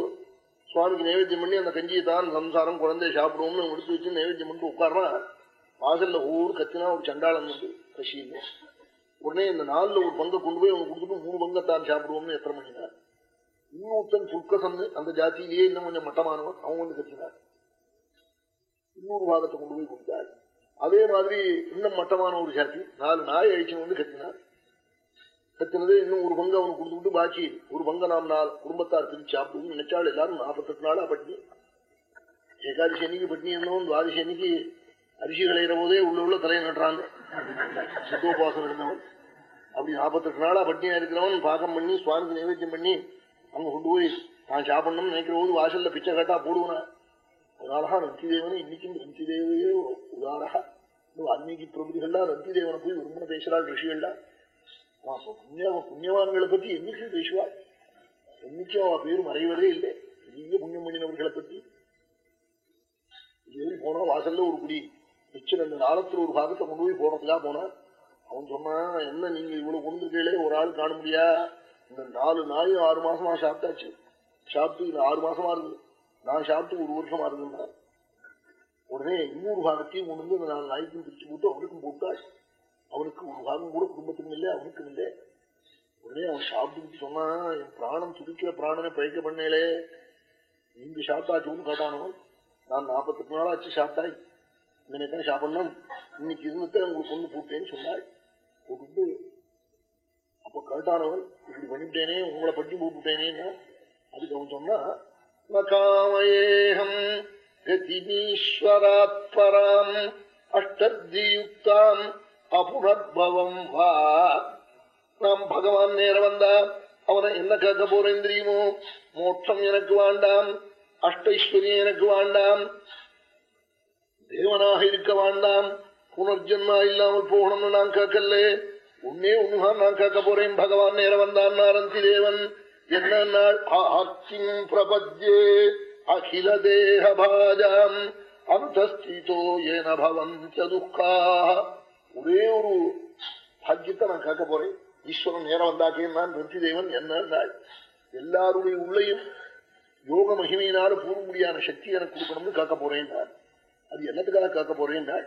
சுவாமிக்கு நைவேத்தியம் பண்ணி அந்த கஞ்சியை தான் சம்சாரம் குழந்தைய சாப்பிடுவோம்னு எடுத்து வச்சு நைவேத்தியம் பண்ணிட்டு உட்கார்னா வாசல்ல ஊர் கத்தினா ஒரு சண்டாளம் வந்து கஷின்னு உடனே இந்த நாலுல ஒரு பங்கை கொண்டு போய் அவங்க கொடுத்துட்டு மூணு பங்கத்தான் சாப்பிடுவோம்னு எத்தனை மணினார் இன்னொருத்தன் புல்கசன்னு அந்த ஜாத்தியிலேயே இன்னும் கொஞ்சம் மட்டமானவன். அவன் வந்து கத்தினார் இன்னொரு பாகத்தை கொண்டு போய் கொடுத்தாள் அதே மாதிரி இன்னும் மட்டமான ஒரு ஜாதி நாலு நாய் அழிச்சு வந்து கத்தினார் கத்தினதே இன்னும் ஒரு பங்கு அவனுக்கு கொடுத்துட்டு பாக்கி. ஒரு பங்க நாம் நாள் குடும்பத்தார் பிரிச்சு சாப்பிடுவோம் நினைச்சாள் எல்லாரும் நாற்பத்தெட்டு நாளா பட்னி ஏகாதசி அன்னைக்கு பட்னி இருந்தவன் துவாதசி அன்னைக்கு அரிசி விளையிற போதே உள்ள உள்ள தலையை நட்டுறாங்க. சித்தோபாசம் இருந்தவன். அப்படி நாற்பத்தெட்டு நாளா பட்னியா இருக்கிறவன் பாகம் பண்ணி சுவாமிக்கு நைவேத்தியம் பண்ணி அங்க கொண்டு போய் நான் சாப்பிடணும்னு நினைக்கிற போது வாசல்ல பிச்சை கட்டா போடுவேன். அதனாலதான் ரத்தி தேவனே இன்னைக்கும் ரத்தி தேவையே உதாரா அன்னைக்கு பிரபுதிகள்லாம் ரத்தி தேவனை போய் விரும்பின பேசுறாள் ரிஷிகள்லாம். அவன் புண்ணிய புண்ணியவான்களை பத்தி என்னைக்கும் பேசுவாள் என்னைக்கும் அவ பேர் மறைவதே இல்லை பெரிய புண்ணியம் பண்ணினவர்களை பத்தி ஏறி போனா வாசல்ல ஒரு குடி மிச்சம் ரெண்டு நாளத்துல ஒரு பாகத்தை கொண்டு போய் போனதுக்காக போனா அவன் சொன்னான் என்ன நீங்க இவ்வளவு கொண்டு இருக்கீங்களே ஒரு ஆள் காண முடியா இந்த நாலு நாய் ஆறு மாசமா சாப்பிட்டாச்சு சாப்பிட்டு இது ஆறு மாசமா இருக்கு நான் சாப்பிட்டு ஒரு வருஷமா இருந்தேன் உடனே இன்னொரு பாகத்தையும் கொண்டு வந்து இந்த நாலு நாய்க்கும் பிரிச்சு போட்டு அவனுக்கும் போட்டாச்சு அவனுக்கு ஒரு பாகம் கூட குடும்பத்துக்கும் இல்லை அவனுக்கும் இல்லை உடனே அவன் சாப்பிட்டு சொன்னா என் பிராணம் துடிக்கிற பிராணனை பழைக்க பண்ணலே நீங்க சாப்பிட்டாச்சுன்னு கேட்டானவன் நான் நாற்பத்தெட்டு நாள் ஆச்சு சாப்பிட்டாய். இன்னைக்கு சாப்பிடணும். இன்னைக்கு இருந்துட்டு உங்களுக்கு ஒண்ணு போட்டேன்னு சொன்னாள். போட்டுட்டு அப்ப கேட்டானவன் இப்படி பண்ணிவிட்டேனே உங்களை பற்றி போட்டுட்டேனேன்னா அதுக்கு அவன் சொன்னா காமயேகம் கதிமீஸ்வராத் பராம் அஷ்டத்தியுக்தாம் அபுனர்பவம் வா. நாம் பகவான் நேர வந்தா அவனை என்ன கேட்க போறேன் தெரியுமோ? மோட்சம் எனக்கு வேண்டாம். அஷ்டைஸ்வரியம் எனக்கு வேண்டாம். தேவனாக இருக்க வேண்டாம். புனர்ஜன்மா இல்லாமல் போகணும்னு நான் கேட்கல. உன்னே ஒண்ணுதான் நான் கேட்க போறேன். பகவான் நேர வந்தான் நாரந்தி தேவன் என்ன நாள்? ஆர்த்திம் பிரபத்யே அகில தேகபாஜாம் அந்தஸ்திதோ ஏன பவன் சதுக்கா ஒரே ஒரு பாக்கியத்தை நான் கேட்க போறேன். ஈஸ்வரன் நேரம் வந்தாக்கேன் நான் ரந்தி தேவன் என்ன எல்லாருடைய உள்ளையும் யோக மகிமையினால பூர்வமுடியான சக்தி எனக்கு கொடுக்கணும்னு கேட்க போறேன். நான் அது என்னத்துக்காக கேட்க போறேன்? நாள்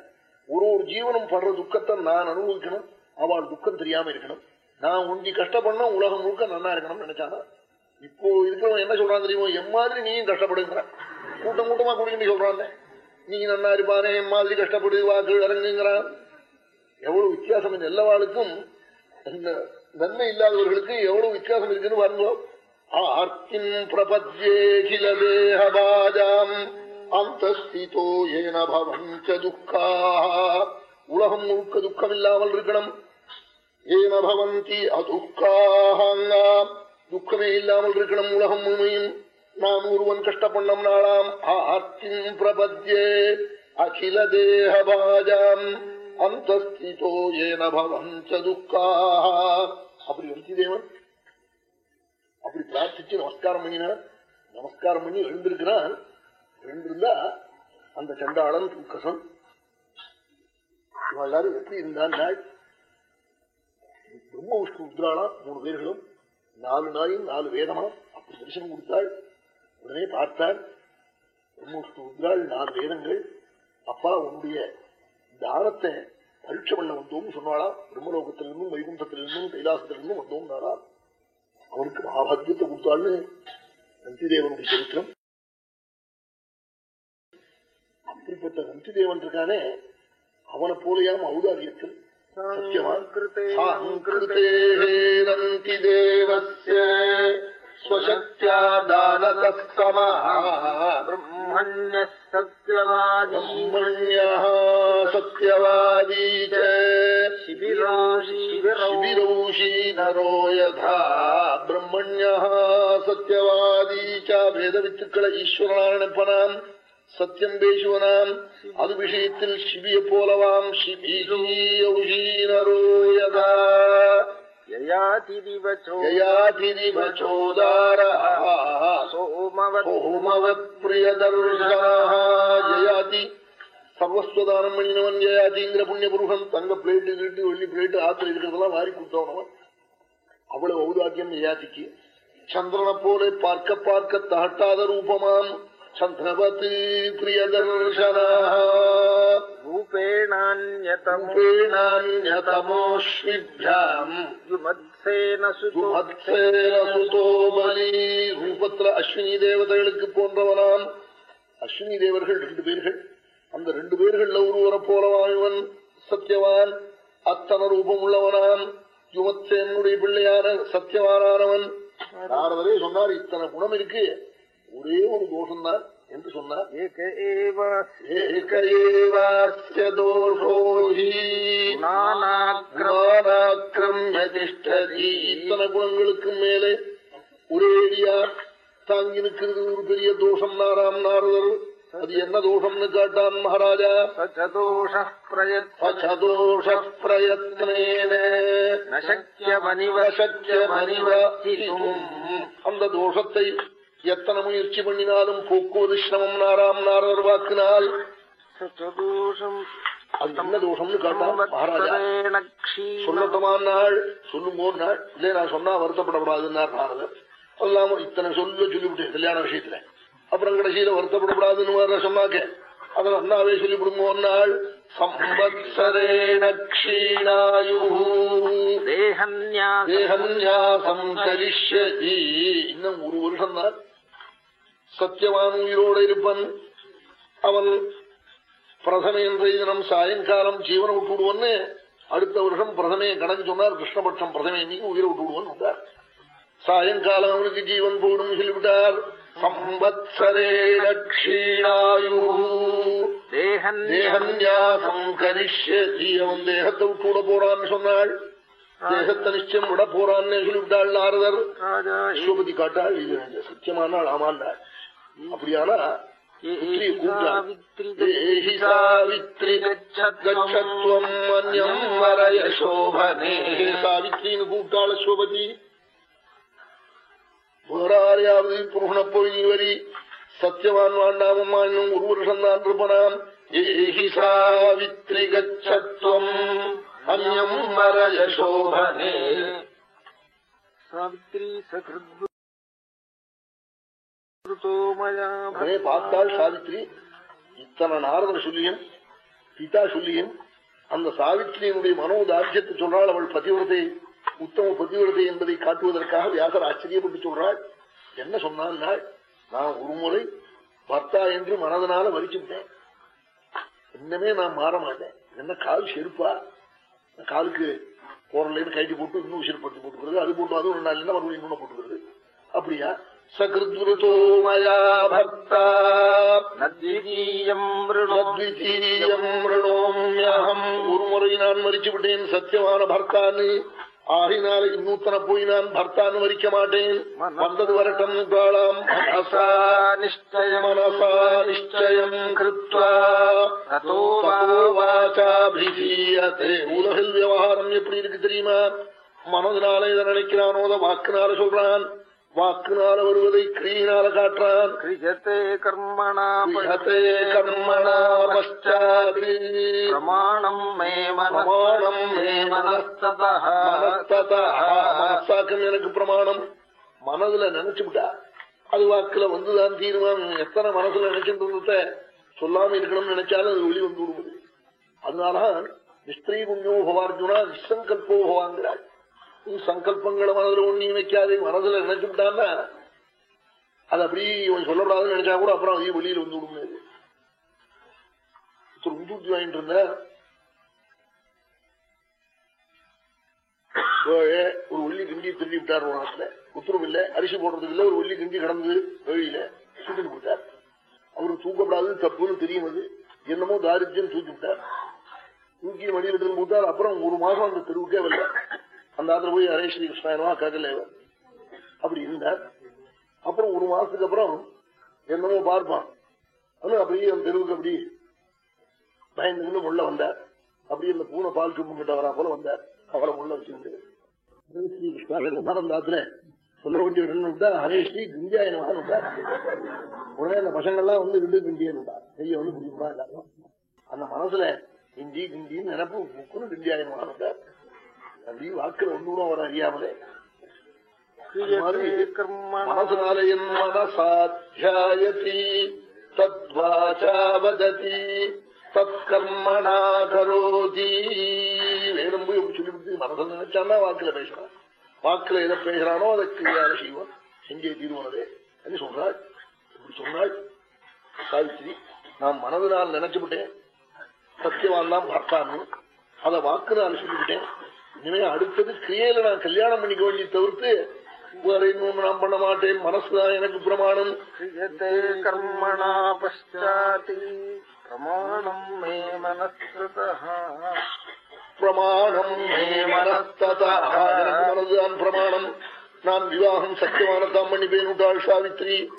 ஒரு ஒரு ஜீவனம் படுற துக்கத்தை நான் அனுபவிக்கணும். அவள் துக்கம் தெரியாம இருக்கணும். நான் உண்டி கஷ்டப்படணும் உலகம் முழுக்க நன்னா இருக்கணும்னு நினைச்சானா? இப்போ இருக்கிறவன் என்ன சொல்றான் தெரியுமோ? என் மாதிரி நீயும் கஷ்டப்படுங்கிற. கூட்டம் கூட்டமா குடிக்கணும் சொல்றான். நீ நன்னா இருப்பானே என் மாதிரி கஷ்டப்படு வாக்கு இறங்குங்கிறான் எவ்வளவு வித்தியாசம் இந்த எல்லாவாளுக்கும் நன்மை இல்லாதவர்களுக்கு எவ்வளவு வித்தியாசம் இருக்குன்னு வரணும் ஆர்த்திம் பிரபத்யேகில தேகபாஜாம் அந்தஸ்திதோ ஏன பவஞ்ச துக்கா. உலகம் முழுக்க துக்கம் இல்லாமல் இருக்கணும். ஏன பவந்தி அதுக்காக துக்கமே இல்லாமல் இருக்கணும் உலகம் முழுமையும். நாம் ஒருவன் கஷ்டப்பண்ணம் நாளாம். ஆர்த்திம் பிரபத்யே அகில தேகபாஜாம் அந்தஸ்திதோ ஏன பவஞ்ச துக்காக அப்படி வந்தி தேவன். அப்படி பிரார்த்திச்சு நமஸ்காரம் பண்ணினான் நமஸ்காரம் பண்ணி எழுந்திருக்கிறான் எழுந்திருந்தா அந்த சண்டாளன் தூக்கசன் எல்லாரும் எப்படி இருந்தான் நாள் பிரம்ம விஷ்ணு உத்ராளா மூணு பேர்களும் நாலு நாயும் நாலு வேதமா அப்படி தரிசனம் கொடுத்தாள். உடனே பார்த்தாள் பிரம்ம விஷ்ணு உத்ராள் நாலு வேதங்கள். அப்பா உன்னுடைய தானத்தை பரீட்சை பண்ண வந்தோம்னு சொன்னாளா? பிரம்மலோகத்திலிருந்தும் வைகுண்டத்திலிருந்தும் கைலாசத்திலிருந்தும் வந்தோம் நாளா அவனுக்கு மகாபாகியத்தை கொடுத்தாள்னு நந்திதேவனுடைய சரித்திரம். அப்படிப்பட்ட நந்திதேவன் இருக்கானே அவனை போலையாம் ஔதாரியத்தில் சத்தியவான் கிருதே சாங்கிருதேரந்தி தேவஸ்ய ஸ்வசக்தியா தானதஸ்தமः பிரம்மண்ய சத்யவாதி ब्रह्मण्यः सत्यवादी च शिबिरोषि शिबिरौषी नरो यथा ब्रह्मण्यः सत्यवादी च வேதவித்துக்களை ஈஸ்வரனானப்பனாம் சத்தியம் பேசுவனாம் அது விஷயத்தில் சிவிய போலவாம் சிபிஷீ நரோ யதா ஜயாதி சர்வஸ்வதானம் பண்ணினவன் ஜயாதிங்கிற புண்ணிய புருஷன் தங்க பிளேட்டு கீட்டு வெள்ளி பிளேட்டு ஆத்துல இருக்கிறதெல்லாம் வாரி கொடுத்தவனவன். அவ்வளவு ஔதாக்கியம் ஜயாதிக்கு சந்திரனை போல பார்க்க பார்க்க தகட்டாத ரூபமாம். சத்ரவதி பிரியதர்ஷனூபேணான்யதமோஸ்விபியாம் ரூபத்துல அஸ்வினி தேவதைகளுக்கு போன்றவனாம். அஸ்வினி தேவர்கள் ரெண்டு பேர்கள். அந்த ரெண்டு பேர்கள்ல ஒருவரை போலவான் சத்தியவான் அத்தன ரூபம் உள்ளவனாம். யுமத்சேனுடைய பிள்ளையான சத்தியவானவன் நாரதரே சொன்னார் இத்தனை குணம் இருக்கு. ஒரே ஒரு தோஷம் தான் என்று சொன்னார். இத்தனை குணங்களுக்கு மேலே ஒரேடியா தாங்கி நிற்கிறது ஒரு பெரிய தோஷம் நாராம் நாரதர் அது என்ன தோஷம்னு காட்டான் மகாராஜா பிரயத்னேன. அந்த தோஷத்தை எத்தனை முயற்சி பண்ணினாலும் போக்குவது சிரமம். நாராம் நாரதர் வாக்கினால் என்ன தோஷம்னு காட்டான் மகாராஜா சொல்லட்டமான நாள் சொல்லும் போது நாள். இல்லையே நான் சொன்னா வருத்தப்படக்கூடாதுன்னார் நாரதர். சொல்லாம இத்தனை சொல்ல சொல்லிவிட்டேன் கல்யாண விஷயத்துல. அப்புறம் கடைசியில வருத்தப்படக்கூடாதுன்னு வேற சொன்னாக்க. அதை நாள். தேகன்யாசம். கரிஷ்யதி. இன்னும் ஒரு வருஷம் தான் சத்தியவான் உயிரோடு இருப்பன் அவன் பிரதமை இன்றைய தினம் சாயங்காலம் ஜீவனை விட்டு விடுவன்னு அடுத்த வருஷம் பிரதமையை கணக்கு சொன்னார் கிருஷ்ணபட்சம் பிரதமை இன்னைக்கு உயிரை விட்டு விடுவன் வந்தார் சாயங்காலம் அவனுக்கு ஜீவன் போடும் சொல்லிவிட்டார் சம்பத்சரேண க்ஷீணாயு தேகன்யாசம் கரிஷ்யதி அவன் தேகத்தை விட்டு விட போறான்னு சொன்னாள் தேகத்தை நிச்சயம் விட போறான்னு சொல்லிவிட்டாள் நாரதர் ராஜா சிவபதி காட்டாள் இது சத்தியமானாள் ஆமாண்டாள் அப்படியானா? சாவித்ரின்னு கூப்பிட்டாள் சிவபதி வேறாரையாவது புருஷனை போய் வரி. சத்தியவான் வாண்டாமம்மா இன்னும் ஒரு வருஷம் தான் இருப்பனாம். ஏஹி சாவித்ரி கச்சத்வம் அந்யம் வரய சோபனே. சாவித்ரி சகிருத்தோ உடனே பார்த்தாள் சாவித்ரி இத்தனை நாரதன் சொல்லியும் பிதா சொல்லியும் அந்த சாவித்ரியினுடைய மனோதார்ஜியத்தை சொல்றாள் அவள் பதிவிரதை உத்தம பதிவிரதை என்பதை காட்டுவதற்காக வியாசர் ஆச்சரியப்பட்டு சொல்றாள். என்ன சொன்னால் நான் ஒரு முறை பர்த்தா என்று மனதனால வரிச்சு இன்னமே நான் மாற மாட்டேன். என்ன கால் செருப்பா? காலுக்கு போரலைன்னு கைட்டு போட்டு இன்னும் செருப்படுத்தி போட்டுக்கிறது. அது போட்டு அதுவும் ரெண்டு நாள் இல்லைன்னா மறுபடியும் இன்னொன்னு போட்டுக்கிறது. அப்படியா? சகிருத்ருதோ மயா பர்த்தா நத்விதீயம் நத்விதீயம் ரிணோம்யஹம். ஒரு முறை நான் மறிச்சு விட்டேன் சத்தியமான பர்த்தான்னு ஆகினால இன்னூத்தன போய் நான் பர்த்தான்னு மறிக்க மாட்டேன் வந்தது வரட்டம் காளாம் மனசா நிஷ்டயம் மனசா நிச்சயம் கிருத்வா ததோ ததோ வாசாபிதீயதே. உலகில் விவகாரம் எப்படி இருக்கு தெரியுமா? மனதினால இதை நினைக்கிறானோ? வாக்குனால சொல்றான். வாக்குனால வருவதை கிரியினால காட்டுறான். கிரியதே கர்மணா விஹதே கர்மணா பஷ்டாதி. பிரமாணம் மே பிரமாணம் மே. மனசாக்கம் எனக்கு பிரமாணம். மனதுல நினைச்சுட்டா அது வாக்குல வந்துதான் தீர்மானம் எத்தனை மனசுல நினைச்சிருந்தத சொல்லாம இருக்கணும்னு நினைச்சாலும் அது வெளி வந்து விடுவது அதனாலதான் நிஸ்திரீ புண்ணியோ பவார்ஜுனா நிசங்கல்போ பவாங்கிறாள் சங்கல்பங்களை மனதுல ஒண்ணு நினைக்காது நினைச்சு நினைச்சுட்டான்னா அது அப்படி இவன் சொல்லப்படாதுன்னு நினைச்சா கூட அப்புறம் அதே வெளியில வந்து விடுமே உந்துட்டி வாங்கிட்டு இருந்த ஒரு வெள்ளி கிண்டி திருடி விட்டார் ஒரு நாட்டுல. உத்தரவு இல்ல அரிசி போடுறதுக்கு இல்ல ஒரு வெள்ளி கிண்டி கடந்து வழியில தூக்கிட்டு விட்டார் அவரு தூக்கப்படாது தப்புன்னு தெரியும் அது. என்னமோ தாரித்யம் தூக்கி விட்டார். தூக்கி மடியில் எடுத்து விட்டார் அப்புறம் ஒரு மாசம் அந்த தெருவுக்கே வரல. அந்த ஆத்துல போய் ஹரே ஸ்ரீ கிருஷ்ணாயனவா ககலேவன் அப்படி இருந்தார். அப்புறம் ஒரு மாசத்துக்கு அப்புறம் என்னமோ பார்ப்பான். ஆனா அப்படியே அந்த தெருவுக்கு அப்படி பயந்து உள்ள வந்தார். அப்படியே இந்த பூனை பால் சும்பு கிட்ட வரா போல வந்தார். அவரை உள்ள வச்சுட்டு ஸ்ரீ கிருஷ்ணா நடந்தாத்துல சொல்ல வேண்டிய விட்டா ஹரே ஸ்ரீ குஞ்சாயனவான்னு உடனே அந்த பசங்கள்லாம் வந்து விண்டு கிண்டியன்னு கைய வந்து குடிப்பா எல்லாரும். அந்த மனசுல கிண்டி கிண்டின்னு நினப்பு முக்குன்னு கிண்டியாயனவான்னு அப்படி வாக்குல ஒண்ணு கூட வர அறியாமலே. மனசுனால என் மனசாத்தியாயதி. தத்வாச்சா வததி தற்கர்மணா கரோதி. வேதம் போய் சொல்லிவிட்டு மனசு நினைச்சான்னா வாக்குல பேசுறான் வாக்குல எதை பேசுறானோ அதை கிரியால செய்வான். செஞ்சே தீர்வனதே? என்று சொல்றாள் இப்படி சொன்னாள் சாவித்திரி நான் மனதினால் நினைச்சுவிட்டேன். சத்தியவான் தான் பார்த்தான்னு அதை வாக்குனால் சொல்லிவிட்டேன். இனிமே அடுத்தது கிரியையில நான் கல்யாணம் பண்ணிக்க வேண்டிய தவிர்த்து வேற இன்னொன்னு நான் பண்ண மாட்டேன். மனசுதான் எனக்கு பிரமாணம். கர்மணா பஷாதி பிரமாணம் மே மனஸ்த பிரமாணம் மே மனஸ்தான் நான் விவாகம் சத்தியமானதான் பண்ணி பேனுட்டாள் சாவித்ரி.